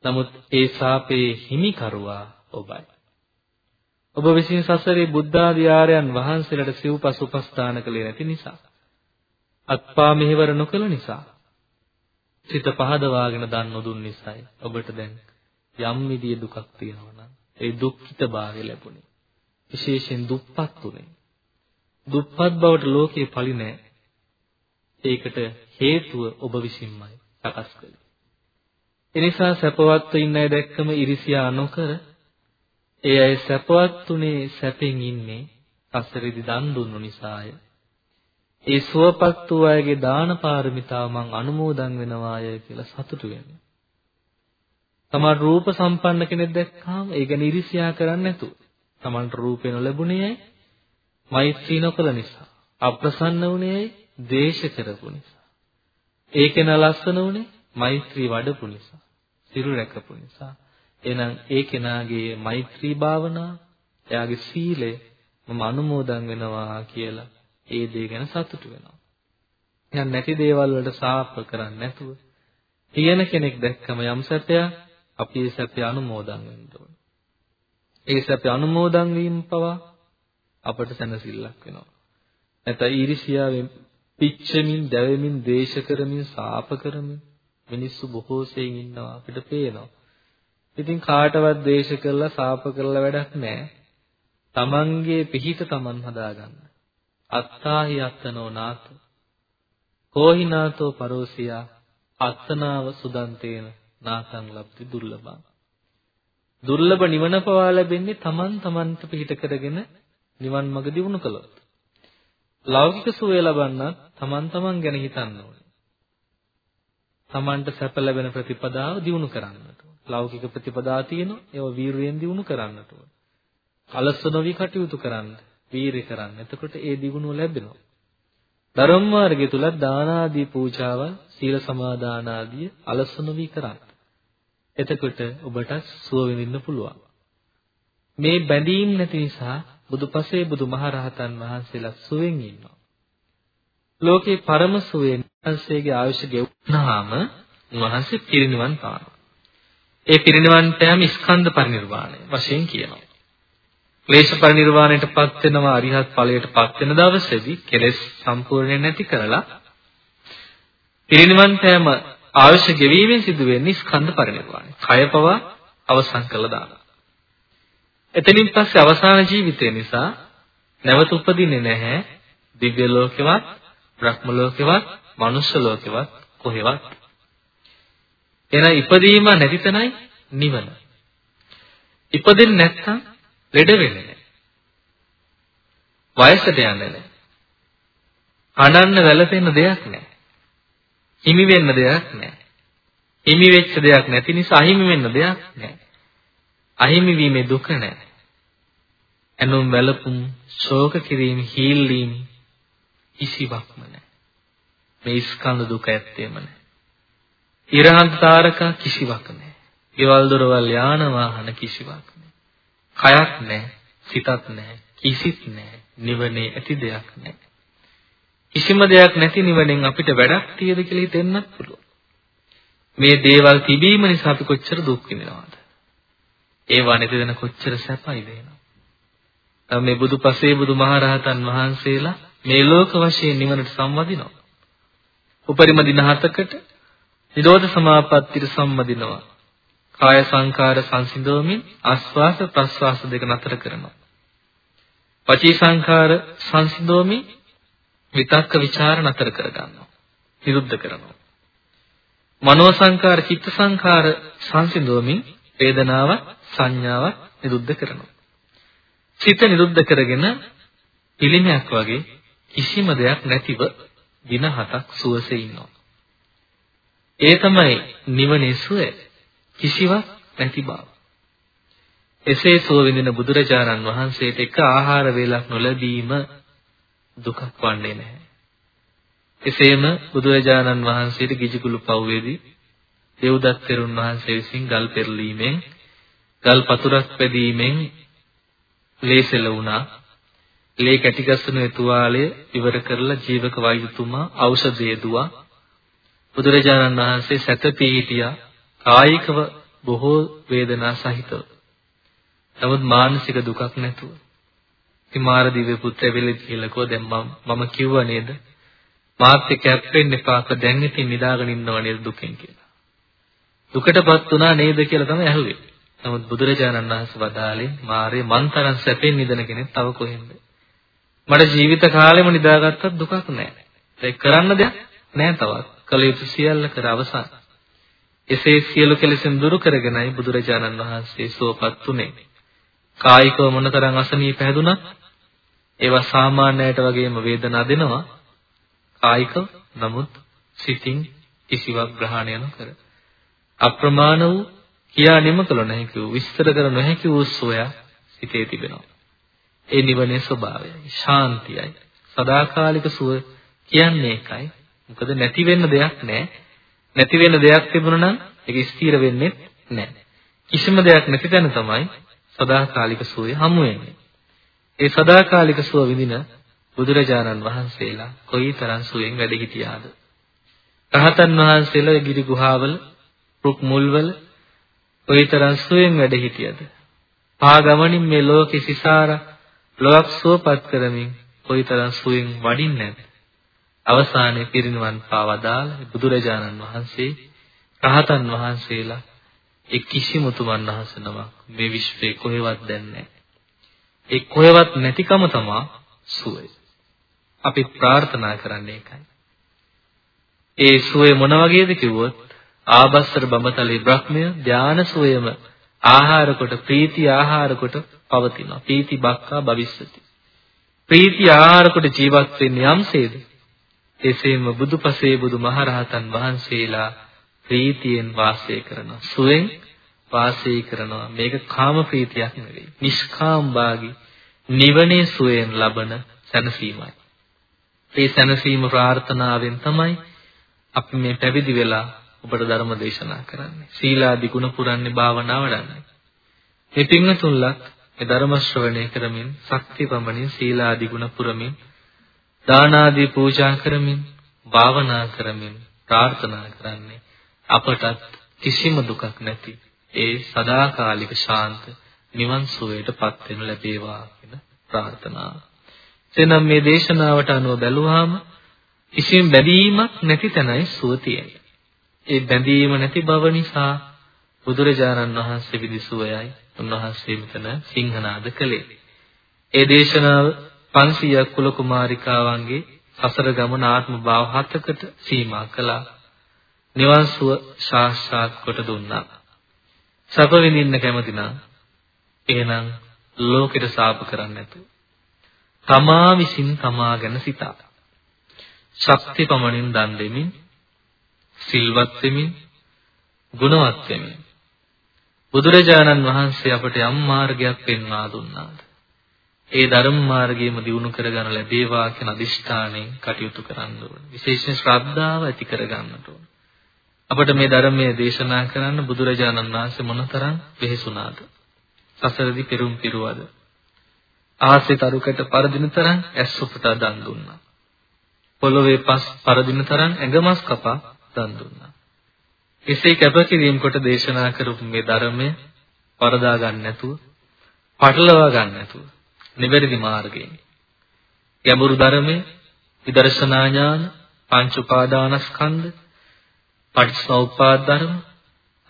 නමුත් ඒ සාපේ හිමිකරුවා ඔබයි. ඔබ විසින් සසරේ බුද්ධ ආදී ආර්යයන් වහන්සේලාට සිව්පස් උපස්ථාන කළේ නැති නිසා අත්පා මෙහෙවර නොකළ නිසා සිත පහදවාගෙන දන් නොදුන් නිසායි ඔබට දැන් යම් විදිය දුකක් තියෙනවා නම් ඒ දුක්ඛිත භාවය ලැබුණේ. විශේෂයෙන් දුප්පත් උනේ. දුප්පත් බවට ලෝකේ පලි නැහැ. ඒකට හේතුව ඔබ විසින්මයි සකස් කළේ. එනිසා සැපවත්ව ඉන්න අය දැක්කම ඉරිසියා නොකර ඒ අය සැපවත් උනේ සැපෙන් ඉන්නේ අසරෙදි දන් දුන්නු නිසාය. ඒ සුවපත් වූ අයගේ දාන පාරමිතාව මං අනුමෝදන් වෙනවාය කියලා සතුටු වෙනවා. තමන් රූප සම්පන්න කෙනෙක් දැක්කාම ඒ ගැන ඉරිසියා කරන්නේ නැතුව තමන්ට රූපේ නොලැබුණේ මෛත්‍රී නොකළ නිසා අප්‍රසන්න වුණේ දේශ කරපු නිසා ඒකේන ලස්සන වුණේ මෛත්‍රී වඩපු නිසා සිරු රැකපු නිසා එහෙනම් ඒ කෙනාගේ මෛත්‍රී භාවනාව එයාගේ සීලය මම අනුමෝදන් වෙනවා කියලා ඒ දේ ගැන සතුටු වෙනවා. එහෙනම් නැති දේවල් වලට සාප කරන්නේ නැතුව තියෙන කෙනෙක් දැක්කම යම් සැපයක් අපි ඒ සැපය අනුමෝදන් වෙන්න ඕන. ඒ සැපය අනුමෝදන් වීම පවා අපට සැනසෙල්ලක් වෙනවා. නැත්නම් ඊර්ෂියාවෙන් පිච්චෙමින්, දැවෙමින්, දේශ කරමින්, සාප කරමින් මිනිස්සු බොහෝ සෙයින් ඉන්නවා අපිට පේනවා. ඉතින් කාටවත් දේශ කරලා සාප කරලා වැඩක් නැහැ. තමන්ගේ පිහිට තමන් හදාගන්න. අත්තාහි අත්තනෝ නාත. කෝහි නාතෝ පරෝසියා. අත්තනාව සුදන්තේන නාතං ලබ්ධි දුර්ලභං. දුර්ලභ නිවන පවා ලැබෙන්නේ තමන් තමන්ට පිහිට කරගෙන නිවන් මඟ දියුණු කළොත්. ලෞකික සුවය ලබන්නත් තමන් තමන් ගැන හිතන්න ඕනේ. තමන්ට සැප ලැබෙන ප්‍රතිපදාව දියුණු කරන්නට. ලෞකික ප්‍රතිපදා තියෙනවා ඒව වීරියෙන් දියුණු කරන්නට ඕනේ අලස්ස නොවි කටයුතු කරන්න වීරය කරන්න. එතකොට ඒ දිනුව ලැබෙනවා. ධර්ම මාර්ගය තුල දාන ආදී පූජාවල් සීල සමාදාන ආදී අලසන වී කරන්න. එතකොට ඔබට සුව විඳින්න පුළුවන්. මේ බැඳීම් නැති නිසා බුදුපසේ බුදුමහරහතන් වහන්සේලා සුවෙන් ඉන්නවා. ලෝකේ පරම සුවෙන් වහන්සේගේ ආයුෂ ගෙවුනහම උන්වහන්සේ පිරිනිවන් පානවා. ඒ පිරිනිවන් පෑම ස්කන්ධ පරිනිර්වාණය වශයෙන් කියනවා. ක්ලේශ පරිනිර්වාණයටපත් වෙනවා අරිහත් ඵලයටපත් වෙන දවසේදී කෙලෙස් සම්පූර්ණයෙන් නැති කරලා පිරිනිවන් පෑම අවශ්‍ය ගෙවීමෙන් සිදු වෙන්නේ ස්කන්ධ පරිනිර්වාණය. කය පවා අවසන් කළා දානවා. එතනින් පස්සේ අවසාන ජීවිතය නිසා නැවත උපදින්නේ නැහැ දිව්‍ය ලෝකෙවත්, බ්‍රහ්ම ලෝකෙවත්, මනුෂ්‍ය ලෝකෙවත් කොහෙවත්. එහෙනම් ඉපදීම නැති තැනයි නිවන. ඉපදෙන්නේ නැත්නම් ලෙඩ වෙන්නේ නැහැ. වයසට යන්නේ නැහැ. හඬන්න වැළපෙන්න දෙයක් නැහැ. හිමි වෙන්න දෙයක් නැහැ. හිමි වෙච්ච දෙයක් නැති නිසා අහිමි වෙන්න දෙයක් නැහැ. අහිමි වීමේ දුක නැහැ. එනුම් වැළපුම් ශෝක කිරීම හීල්ලීම කිසිවක්ම නැහැ. මේ ස්කන්ධ දුක ඇත්තේම නැහැ. ඉරහන් තාරකා කිසිවක් නැහැ. ගෙවල් දොරවල් යාන වාහන කිසිවක් නැහැ. කයක් නැහැ, සිතක් නැහැ, කිසිත් නැහැ. නිවනේ ඇති දෙයක් නැහැ. කිසිම දෙයක් නැති නිවනෙන් අපිට වැඩක් තියද කියලා හිතෙන්නත් පුළුවන්. මේ දේවල් තිබීම නිසා අපි කොච්චර දුක් විඳිනවද? ඒවා නැති වෙන කොච්චර සැපයි වෙනවා. මේ බුදුපසේ බුදුමහරහතන් වහන්සේලා මේ ලෝක වශයෙන් නිවනට සම්වදිනවා. උපරිම දින හතකට නිරෝධ සමාපත්තියට සම්මදිනවා. කාය සංකාර සංසිඳවමින් ආස්වාස ප්‍රස්වාස දෙක නතර කරනවා. වචී සංකාර සංසිඳවමින් විතක්ක ਵਿਚාර නතර කරගන්නවා. නිරුද්ධ කරනවා. මනෝ සංකාර චිත්ත සංකාර සංසිඳවමින් වේදනාව සංඥාව නිරුද්ධ කරනවා. සිත නිරුද්ධ කරගෙන පිළිමයක් වගේ කිසිම දෙයක් නැතිව දින හතක් සුවසේ ඉන්නවා. ඒ තමයි නිවනේ සුවය. කිසිවක් නැති බව. එසේ සුව විඳින බුදුරජාණන් වහන්සේට එක ආහාර වේලක් නොලැබීම දුකක් වන්නේ නැහැ. එසේම බුදුරජාණන් වහන්සේට ගිජිකුළු පව්වේදී දේවදත් තෙරුන් වහන්සේ විසින් ගල් පෙරලීමෙන් ගල් පතුරක් පැදීමෙන් ලේසෙල වුණා. ලේ කැටි ගස්සන තුවාලය ඉවර කරලා ජීවක වෛද්‍යතුමා ඖෂධය දුවා. බුදුරජාණන් වහන්සේ සැතපී හිටියා කායිකව බොහෝ වේදනා සහිතව. නමුත් මානසික දුකක් නැතුව. ඉතින් මාර දිව්‍ය පුත්‍රය වෙලෙත් කියලා කෝ දැන් මම මම කිව්වා නේද? මාත් එක්ක හැප්පෙන්න එපා. අක දැන් ඉතින් නිදාගෙන ඉන්නව නේද දුකෙන් කියලා. දුකටපත් වුණා නේද කියලා තමයි ඇහුවේ. නමුත් බුදුරජාණන් වහන්සේ වදාළේ මාරේ මන් තරම් සැපෙන් නිදන කෙනෙක් තව කොහෙන්ද? මට ජීවිත කාලෙම නිදාගත්තත් දුකක් නැහැ. ඒක කරන්න දෙයක් නැහැ තවත්. කල යුතු සියල්ල කර අවසන්. එසේ සියලු කෙලෙසුන් දුරු කරගෙනයි බුදුරජාණන් වහන්සේ සුවපත් උනේ. කායිකව මොනතරම් අසනීප හැදුනත් ඒවා සාමාන්‍යයට වගේම වේදනා දෙනවා. කායිකව නමුත් සිතින් කිසිවක් ග්‍රහණය නොකර අප්‍රමාණ වූ කියා නිම කළ නොහැකි වූ විස්තර කර නොහැකි වූ සෝය සිතේ තිබෙනවා. ඒ නිවනේ ස්වභාවයයි ශාන්තියයි සදාකාලික සුව කියන්නේ ඒකයි. මොකද නැති වෙන්න දෙයක් නැහැ. නැති වෙන දෙයක් තිබුණා නම් ඒක ස්ථිර වෙන්නේ නැහැ. කිසිම දෙයක් නැති තැන තමයි සදාකාලික සුවය හමු වෙන්නේ. ඒ සදාකාලික සුව විඳින බුදුරජාණන් වහන්සේලා කොයිතරම් සුවෙන් වැඩ හිටියාද? රහතන් වහන්සේලා ගිරි ගුහාවල, රුක් මුල්වල කොයිතරම් සුවෙන් වැඩ හිටියද? පා ගමනින් මේ ලෝකේ සිසාර ලොවක් සුවපත් කරමින් කොයිතරම් සුවෙන් වඩින්නේ නැද්ද? අවසානයේ පිරිනිවන් පාවදාල බුදුරජාණන් වහන්සේ රහතන් වහන්සේලා ඒ කිසිම උතුමන් වහන්සේ නමක් මේ විශ්වයේ කොහෙවත් දැන්නේ ඒ කොහෙවත් නැතිකම තමයි සුවය. අපි ප්‍රාර්ථනා කරන්නේ ඒකයි. ඒ සුවය මොන වගේද කිව්වොත් ආබස්සර බඹතලේ බ්‍රහ්මය ධාන සුවයම ආහාර කොට ප්‍රීති ආහාර කොට පවතිනවා. ප්‍රීති බක්කා භවිස්සති. ප්‍රීති ආහාර කොට ජීවත් වෙන්නේ යම්සේද? එසේම බුදුපසේ බුදුමහරහතන් වහන්සේලා ප්‍රීතියෙන් වාසය කරනවා. සුවෙන් වාසය කරනවා. මේක කාම ප්‍රීතියක් නෙවෙයි. නිෂ්කාම භාගී නිවනේ සුවයෙන් ලබන සැනසීමයි. ඒ සැනසීම ප්‍රාර්ථනාවෙන් තමයි අපි මේ පැවිදි වෙලා ඔබට ධර්ම දේශනා කරන්නේ. සීලාදී ගුණ පුරන්නේ භාවනාව වඩන්නේ. මේ පින්වතුන්ලත් මේ ධර්ම ශ්‍රවණය කරමින් ශක්තිය පමණින් සීලාදී ගුණ පුරමින් දාන ආදී පූජා කරමින් භාවනා කරමින් ප්‍රාර්ථනා කරන්නේ අපටත් කිසිම දුකක් නැති ඒ සදාකාලික ශාන්ත නිවන් සුවයටපත් වෙනු ලැබේවා කියන ප්‍රාර්ථනාව. එනම් මේ දේශනාවට අනුව බැලුවාම කිසිම බැඳීමක් නැති තැනයි සුව තියෙන්නේ. ඒ බැඳීම නැති බව නිසා බුදුරජාණන් වහන්සේ විදිසුවයයි උන්වහන්සේ මෙතන සිංහනාද කළේ. ඒ දේශනාව 500ක් කුල කුමාරිකාවන්ගේ සසර ගමන ආත්ම භාව හතකට සීමා කළා. නිවන් සුව සාක්ෂාත් කොට දුන්නා. සැප විඳින්න කැමති නම් එහෙනම් ලෝකෙට සාප කරන්නේ නැතුව තමා විසින් තමා ගැන සිතා. ශක්ති පමණින් දන් දෙමින් සිල්වත් වෙමින් ගුණවත් වෙමින් බුදුරජාණන් වහන්සේ අපට යම් මාර්ගයක් පෙන්වා දුන්නාද ඒ ධර්ම මාර්ගයම දියුණු කරගන්න ලැබේවා කියන අදිෂ්ඨාණයෙන් කටයුතු කරන්න ඕනේ. විශේෂයෙන් ශ්‍රද්ධාව ඇති කරගන්නට ඕනේ. අපට මේ ධර්මයේ දේශනා කරන්න බුදුරජාණන් වහන්සේ මොනතරම් වෙහෙසුණාද? සසරදී පෙරුම් පිරුවද? ආසේ තරුකට පරදින තරම් ඇස් උපුටා දන් දුන්නා. පොළොවේ පස් පරදින තරම් ඇඟමස් කපා දන් දුන්නා. එසේ කැපකිරීම කොට දේශනා කරපු මේ ධර්මය වරදා ගන්න නැතුව පටලවා ගන්න නැතුව නිවැරදි මාර්ගයෙන්. ගැඹුරු ධර්මයේ විදර්ශනා ඥාන පංච උපාදානස්කන්ධ පටිච්චසමුප්පාද ධර්ම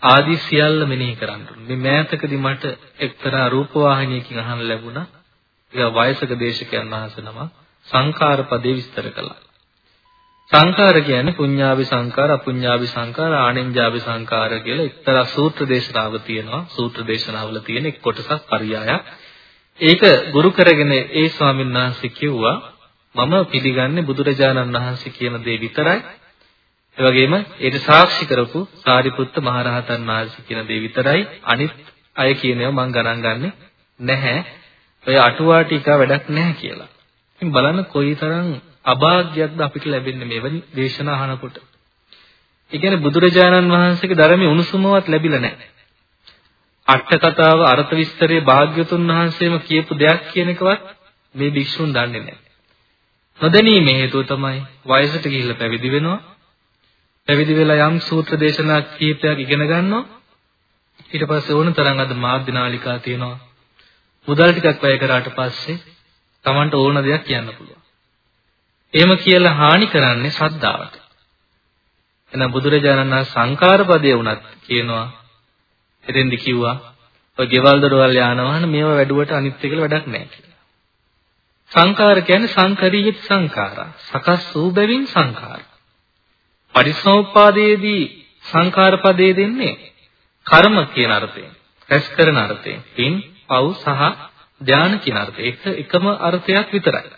ආදී සියල්ල මෙනෙහි කරන්න මේ මෑතකදී මට එක්තරා රූපවාහිනියකින් අහන්න ලැබුණා. ඒක වයසක දේශකයන් වහන්සේ නම සංඛාර පදේ විස්තර කළා. සංඛාර කියන්නේ පුඤ්ඤාභි සංඛාර අපුඤ්ඤාභි සංඛාර ආනෙන්ජාභි සංඛාර කියලා එක්තරා සූත්‍ර දේශනාව තියෙනවා. සූත්‍ර දේශනාවල තියෙන එක් කොටසක් පරියායක්. ඒක ගුරු කරගෙන ඒ ස්වාමීන් වහන්සේ කිව්වා මම පිළිගන්නේ බුදුරජාණන් වහන්සේ කියන දේ විතරයි ඒ වගේම ඒක සාක්ෂි කරපු සාරිපුත්ත මහරහතන් වහන්සේ කියන දේ විතරයි අනිත් අය කියනවා මම ගණන් ගන්නෙ නැහැ ඔය අටුවා ටික වැඩක් නැහැ කියලා ඉතින් බලන්න කොයිතරම් අභාග්‍යයක්ද අපිට ලැබෙන්නේ මෙවැනි දේශනා අහනකොට. ඒ කියන්නේ බුදුරජාණන් වහන්සේගේ ධර්මයේ උණුසුමවත් ලැබිලා නැහැ. අට කතාව අර්ථ විස්තරයේ භාග්‍යතුන් වහන්සේම කියපු දෙයක් කියන එකවත් මේ භික්ෂුන් දන්නේ නැහැ. නොදැනීමේ හේතුව තමයි වයසට ගිහිල්ලා පැවිදි වෙනවා. පැවිදි වෙලා යම් සූත්‍ර දේශනා කීපයක් ඉගෙන ගන්නවා. ඊට පස්සේ ඕන තරම් අද මාධ්‍ය නාලිකා තියෙනවා. මුදල් ටිකක් වැය කරාට පස්සේ Tamanට ඕන දෙයක් කියන්න පුළුවන්. එහෙම කියලා හානි කරන්නේ ශ්‍රද්ධාවට. එහෙනම් බුදුරජාණන් වහන්සේ සංකාරපදයේ වුණත් කියනවා එතෙන්දි කිව්වා ඔය ගෙවල් දොරවල් යාන වාහන මේවා වැඩුවට අනිත් එක වැඩක් නැහැ කියලා. සංකාර කියන්නේ සංකරීහිත සංකාරා. සකස් වූ බැවින් සංකාර. පරිසෝපාදයේදී සංකාරපදයේ දෙන්නේ කර්ම කියන අර්ථයෙන්. රැස් කරන අර්ථයෙන්. පින්, පව් සහ ධාන කියන අර්ථය. එක එකම අර්ථයක් විතරයි.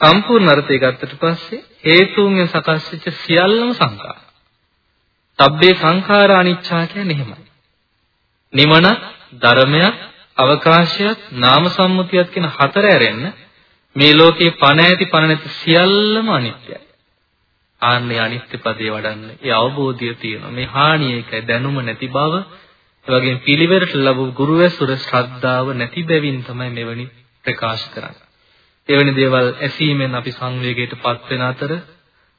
සම්පූර්ණ අර්ථය ගත්තට පස්සේ හේතුන්ගෙන් සකස් වෙච්ච සියල්ලම සංඛාර. තබ්බේ සංඛාර අනිච්චා කියන්නේ එහෙමයි. නිමන ධර්මයක් අවකාශයක් නාම සම්මුතියක් කියන හතර ඇරෙන්න මේ ලෝකේ පණ ඇති පණ නැති සියල්ලම අනිත්‍යයි. ආන්නේ අනිත්‍ය පදේ වඩන්න ඒ අවබෝධය තියෙනවා. මේ හානිය එකයි දැනුම නැති බව, ඒ වගේම පිළිවෙලට ලැබු ගුරුවැසුර ශ්‍රද්ධාව නැති බැවින් තමයි මෙවැනි ප්‍රකාශ කරන්නේ. එවැනි දේවල් ඇසීමෙන් අපි සංවේගයටපත් වෙන අතර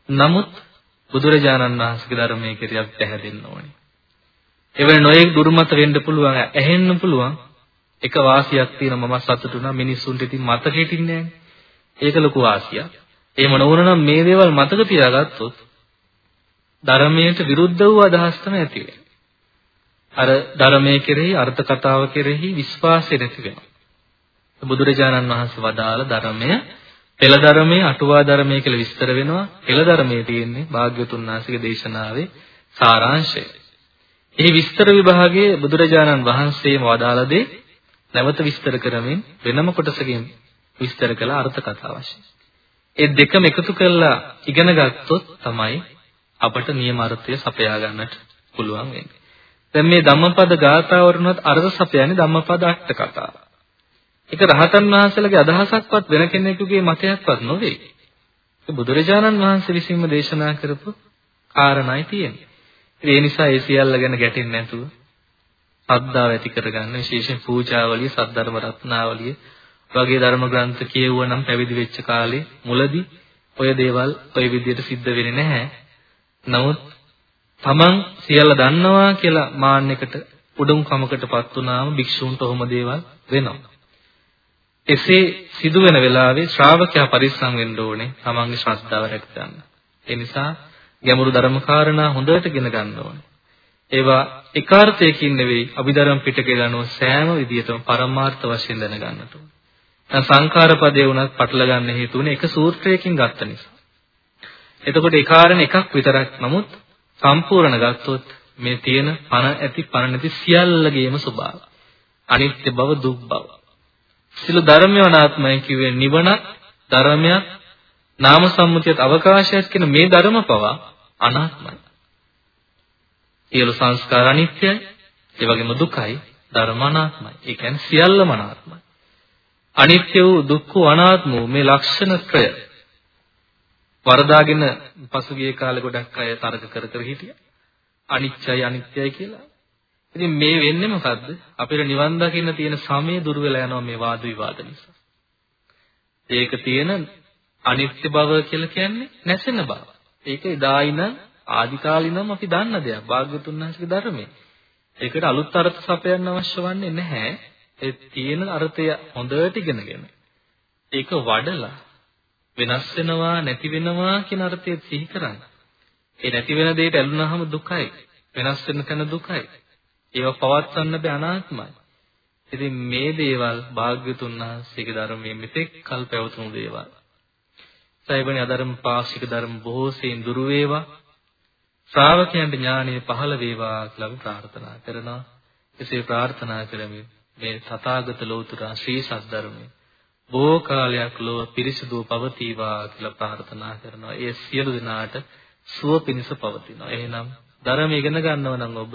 නමුත් බුදුරජාණන් වහන්සේගේ ධර්මයේ කිරියක් පැහැදෙන්න ඕනේ. එවැනි නොයෙක් දුර්මත වෙන්න පුළුවන්, ඇහෙන්න පුළුවන්. එක වාසියක් තියෙන මම සතුටු වුණා මිනිස්සුන්ට ඉතින් මතක හිටින්නේ ඒක ලොකු වාසියක්. එහෙම නොවුනනම් මේ දේවල් මතක තියාගත්තොත් ධර්මයට විරුද්ධ වූ අදහස් තමයි ඇති වෙන්නේ. අර ධර්මයේ කෙරෙහි අර්ථ කතාව කෙරෙහි විශ්වාසය නැති වෙනවා. බුදුරජාණන් වහන්සේ වදාළ ධර්මය පෙළ ධර්මයේ අටුවා ධර්මයේ කියලා විස්තර වෙනවා. පෙළ ධර්මයේ තියෙන්නේ භාග්‍යතුන් වහන්සේගේ දේශනාවේ සාරාංශය. එහි විස්තර විභාගයේ බුදුරජාණන් වහන්සේම වදාළ දේ නැවත විස්තර කරමින් වෙනම කොටසකින් විස්තර කළ අර්ථ කතා වශයෙන්. ඒ දෙකම එකතු කරලා ඉගෙන ගත්තොත් තමයි අපට නියම අර්ථය සපයා ගන්නට පුළුවන් වෙන්නේ. දැන් මේ ධම්මපද ගාථාවරුණත් අර්ථ සපයන්නේ ධම්මපද අට කතාව. ඒක රහතන් වහන්සේලාගේ අදහසක්වත් වෙන කෙනෙකුගේ මතයක්වත් නොවේ. ඒක බුදුරජාණන් වහන්සේ විසින්ම දේශනා කරපු කාරණායි තියෙන්නේ. ඒ නිසා ඒ සියල්ල ගැන ගැටෙන්නේ නැතුව ශ්‍රද්ධාව ඇති කරගන්න විශේෂයෙන් පූජාවලිය, සද්ධර්ම රත්නාවලිය වගේ ධර්ම ග්‍රන්ථ කියවුවනම් පැවිදි වෙච්ච කාලේ මුලදී ඔය දේවල් ඔය විදිහට සිද්ධ වෙන්නේ නැහැ. නමුත් තමන් සියල්ල දන්නවා කියලා මාන්නයකට උඩුම්කමකටපත් වුණාම භික්ෂූන්ට ඔහොම දේවල් වෙනවා. එසේ සිදුවෙන වෙලාවේ ශ්‍රාවකයා පරිස්සම් වෙන්න ඕනේ තමන්ගේ ශ්‍රද්ධාව රැක ගන්න. ඒ නිසා ගැඹුරු ධර්ම කාරණා හොඳට ඉගෙන ගන්න ඕනේ. ඒවා එකාර්ථයකින් නෙවෙයි අභිධර්ම පිටකේ ගන්නව සෑම විදියටම පරමාර්ථ වශයෙන් දැනගන්නට ඕනේ. දැන් සංඛාර පදේ උනත් පටල ගන්න හේතුුනේ එක සූත්‍රයකින් ගත්ත නිසා. එතකොට ඒ කාරණේ එකක් විතරක් නමුත් සම්පූර්ණ ගත්තොත් මේ තියෙන පණ ඇති පණ නැති සියල්ලගේම ස්වභාවය. අනිත්‍ය බව දුක් බව. සිළු ධර්මය අනාත්මයි කිව්වේ නිවනක් ධර්මයක් නාම සම්මුතියත් අවකාශයක් කියන මේ ධර්ම පවා අනාත්මයි. සියලු සංස්කාර අනිත්‍යයි. ඒ වගේම දුකයි ධර්ම අනාත්මයි. ඒ කියන්නේ සියල්ලම අනාත්මයි. අනිත්‍ය වූ දුක්ඛ අනාත්ම වූ මේ ලක්ෂණ ත්‍රය වරදාගෙන පසුගිය කාලේ ගොඩක් අය තර්ක කර කර හිටියා. අනිත්‍යයි අනිත්‍යයි කියලා. ඉතින් මේ වෙන්නේ මොකද්ද? අපිට නිවන් දකින්න තියෙන සමය දුර වෙලා යනවා මේ වාද විවාද නිසා. ඒක තියෙන අනිත්‍ය බව කියලා කියන්නේ නැසෙන බව. ඒක එදා ඉඳන් ආදි කාලේ ඉඳන් අපි දන්න දෙයක්. භාග්‍යතුන් වහන්සේගේ ධර්මයේ. ඒකට අලුත් අර්ථ සපයන්න අවශ්‍ය වන්නේ නැහැ. ඒ තියෙන අර්ථය හොඳට ඉගෙනගෙන. ඒක වඩලා වෙනස් වෙනවා නැති වෙනවා කියන අර්ථය සිහි කරන්න. ඒ නැති වෙන දෙයට ඇලුනහම දුකයි. වෙනස් වෙන තැන දුකයි. ඒව පවත්වන්න බෑ අනාත්මයි. ඉතින් මේ දේවල් භාග්‍යතුන් වහන්සේගේ ධර්මයේ මෙතෙක් කල් පැවතුණු දේවල්. සයිබණි අධර්ම පාක්ෂික ධර්ම බොහෝ සෙයින් දුරු වේවා. ශ්‍රාවකයන්ට ඥානය පහළ වේවා කියලා අපි ප්‍රාර්ථනා කරනවා. එසේ ප්‍රාර්ථනා කරමින් මේ තථාගත ලෝතුරා ශ්‍රී සද්ධර්මයේ බොහෝ කාලයක් ලොව පිරිසිදුව පවතිවා කියලා ප්‍රාර්ථනා කරනවා. ඒ සියලු දෙනාට සුව පිණිස පවතිනවා. එහෙනම් ධර්ම ඉගෙන ගන්නව නම් ඔබ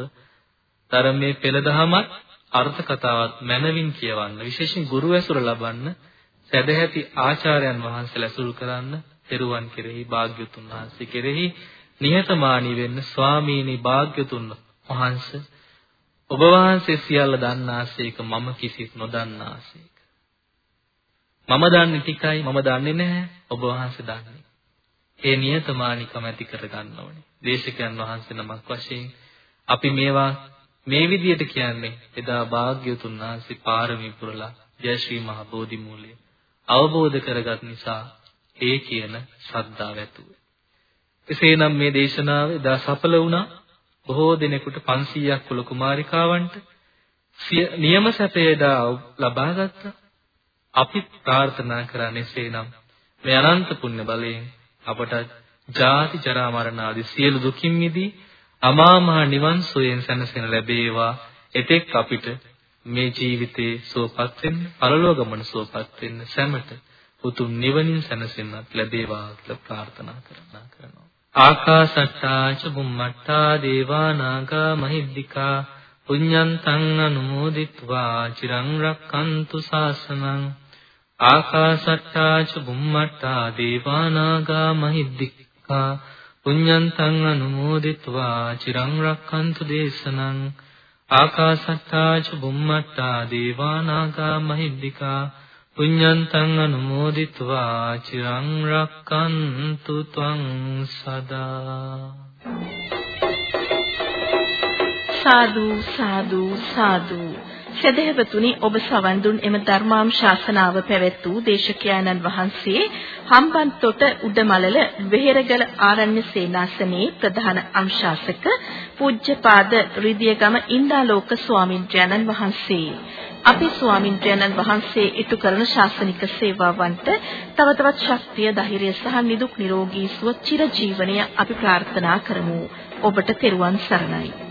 ධර්මයේ පෙළ දහමත් අර්ථ කතාවත් මනවින් කියවන්න විශේෂයෙන් ගුරු ඇසුර ලබන්න සදැහැති ආචාර්යයන් වහන්සේලා ඇසුරු කරන්න පෙරුවන් කෙරෙහි භාග්‍යතුන් වහන්සේ කෙරෙහි නිහතමානී වෙන්න ස්වාමීනි භාග්‍යතුන් වහන්සේ ඔබ වහන්සේ සියල්ල දන්නාසේක මම කිසිත් නොදන්නාසේක. මම දන්නේ ටිකයි මම දන්නේ නැහැ ඔබ වහන්සේ දන්නේ. ඒ නියතමානිකම ඇති කර ගන්න ඕනේ. දේශකයන් වහන්සේ නමක් වශයෙන් අපි මේවා මේ විදිහට කියන්නේ එදා භාග්‍යතුන් වහන්සේ පාරමී පුරලා ජය ශ්‍රී මහ බෝධි මූලය අවබෝධ කරගත් නිසා ඒ කියන ශ්‍රද්ධාව ඇතුව. එසේනම් මේ දේශනාව එදා සඵල වුණා බොහෝ දිනෙකට 500ක් කුල කුමාරිකාවන්ට නියම සැපේ එදා ලබා ගත්තා. අපි ප්‍රාර්ථනා කරන්නේ එසේනම් මේ අනන්ත පුණ්‍ය බලයෙන් අපට ජාති ජරා මරණ ආදී සියලු දුකින් මිදී අමා මහ නිවන් සෝයෙන් සැනසෙන ලැබේවා එතෙක් අපිට මේ ජීවිතේ සුවපත් වෙන්න, පරලෝක ගමන සුවපත් වෙන්න සැමට උතුම් නිවනින් සැනසෙන්නත් ලැබේවා කියලා ප්‍රාර්ථනා කරනවා. ආකාසට්ටා ච බුම්මට්ටා දේවා නාග මහිද්దికා පුඤ්ඤන්තං අනුමෝදිත්වා චිරං රක්칸තු ශාසනං ආකාසට්ටා ච බුම්මට්ටා දේවා නාග මහිද්దికා පුඤ්ඤන්තං අනුමෝදිත්වා චිරං රක්칸තු දේශනං ආකාසත්තා ච බුම්මත්තා දේවානාගා මහිද්దికා පුඤ්ඤන්තං අනුමෝදිत्वा චිරං රක්칸තු ත්වං සදා සාදු සාදු සාදු. සදහැවතුනි ඔබ සවන් දුන් එම ධර්මානුශාසනාව පැවැත් වූ දේශකයන්න් වහන්සේ හම්බන්තොට උඩමලල වෙහෙරගල ආරණ්‍ය සේනාසනයේ ප්‍රධාන අනුශාසක පූජ්‍යපාද රිදියගම ඉන්දාලෝක ස්වාමින්ද්‍රයන්න් වහන්සේ. අපේ ස්වාමින්ද්‍රයන්න් වහන්සේ ඉටු කරන ශාසනික සේවාවන්ට තව තවත් ශක්තිය ධෛර්යය සහ නිදුක් නිරෝගී සුව චිර ජීවනය අපි ප්‍රාර්ථනා කරමු. ඔබට තෙරුවන් සරණයි.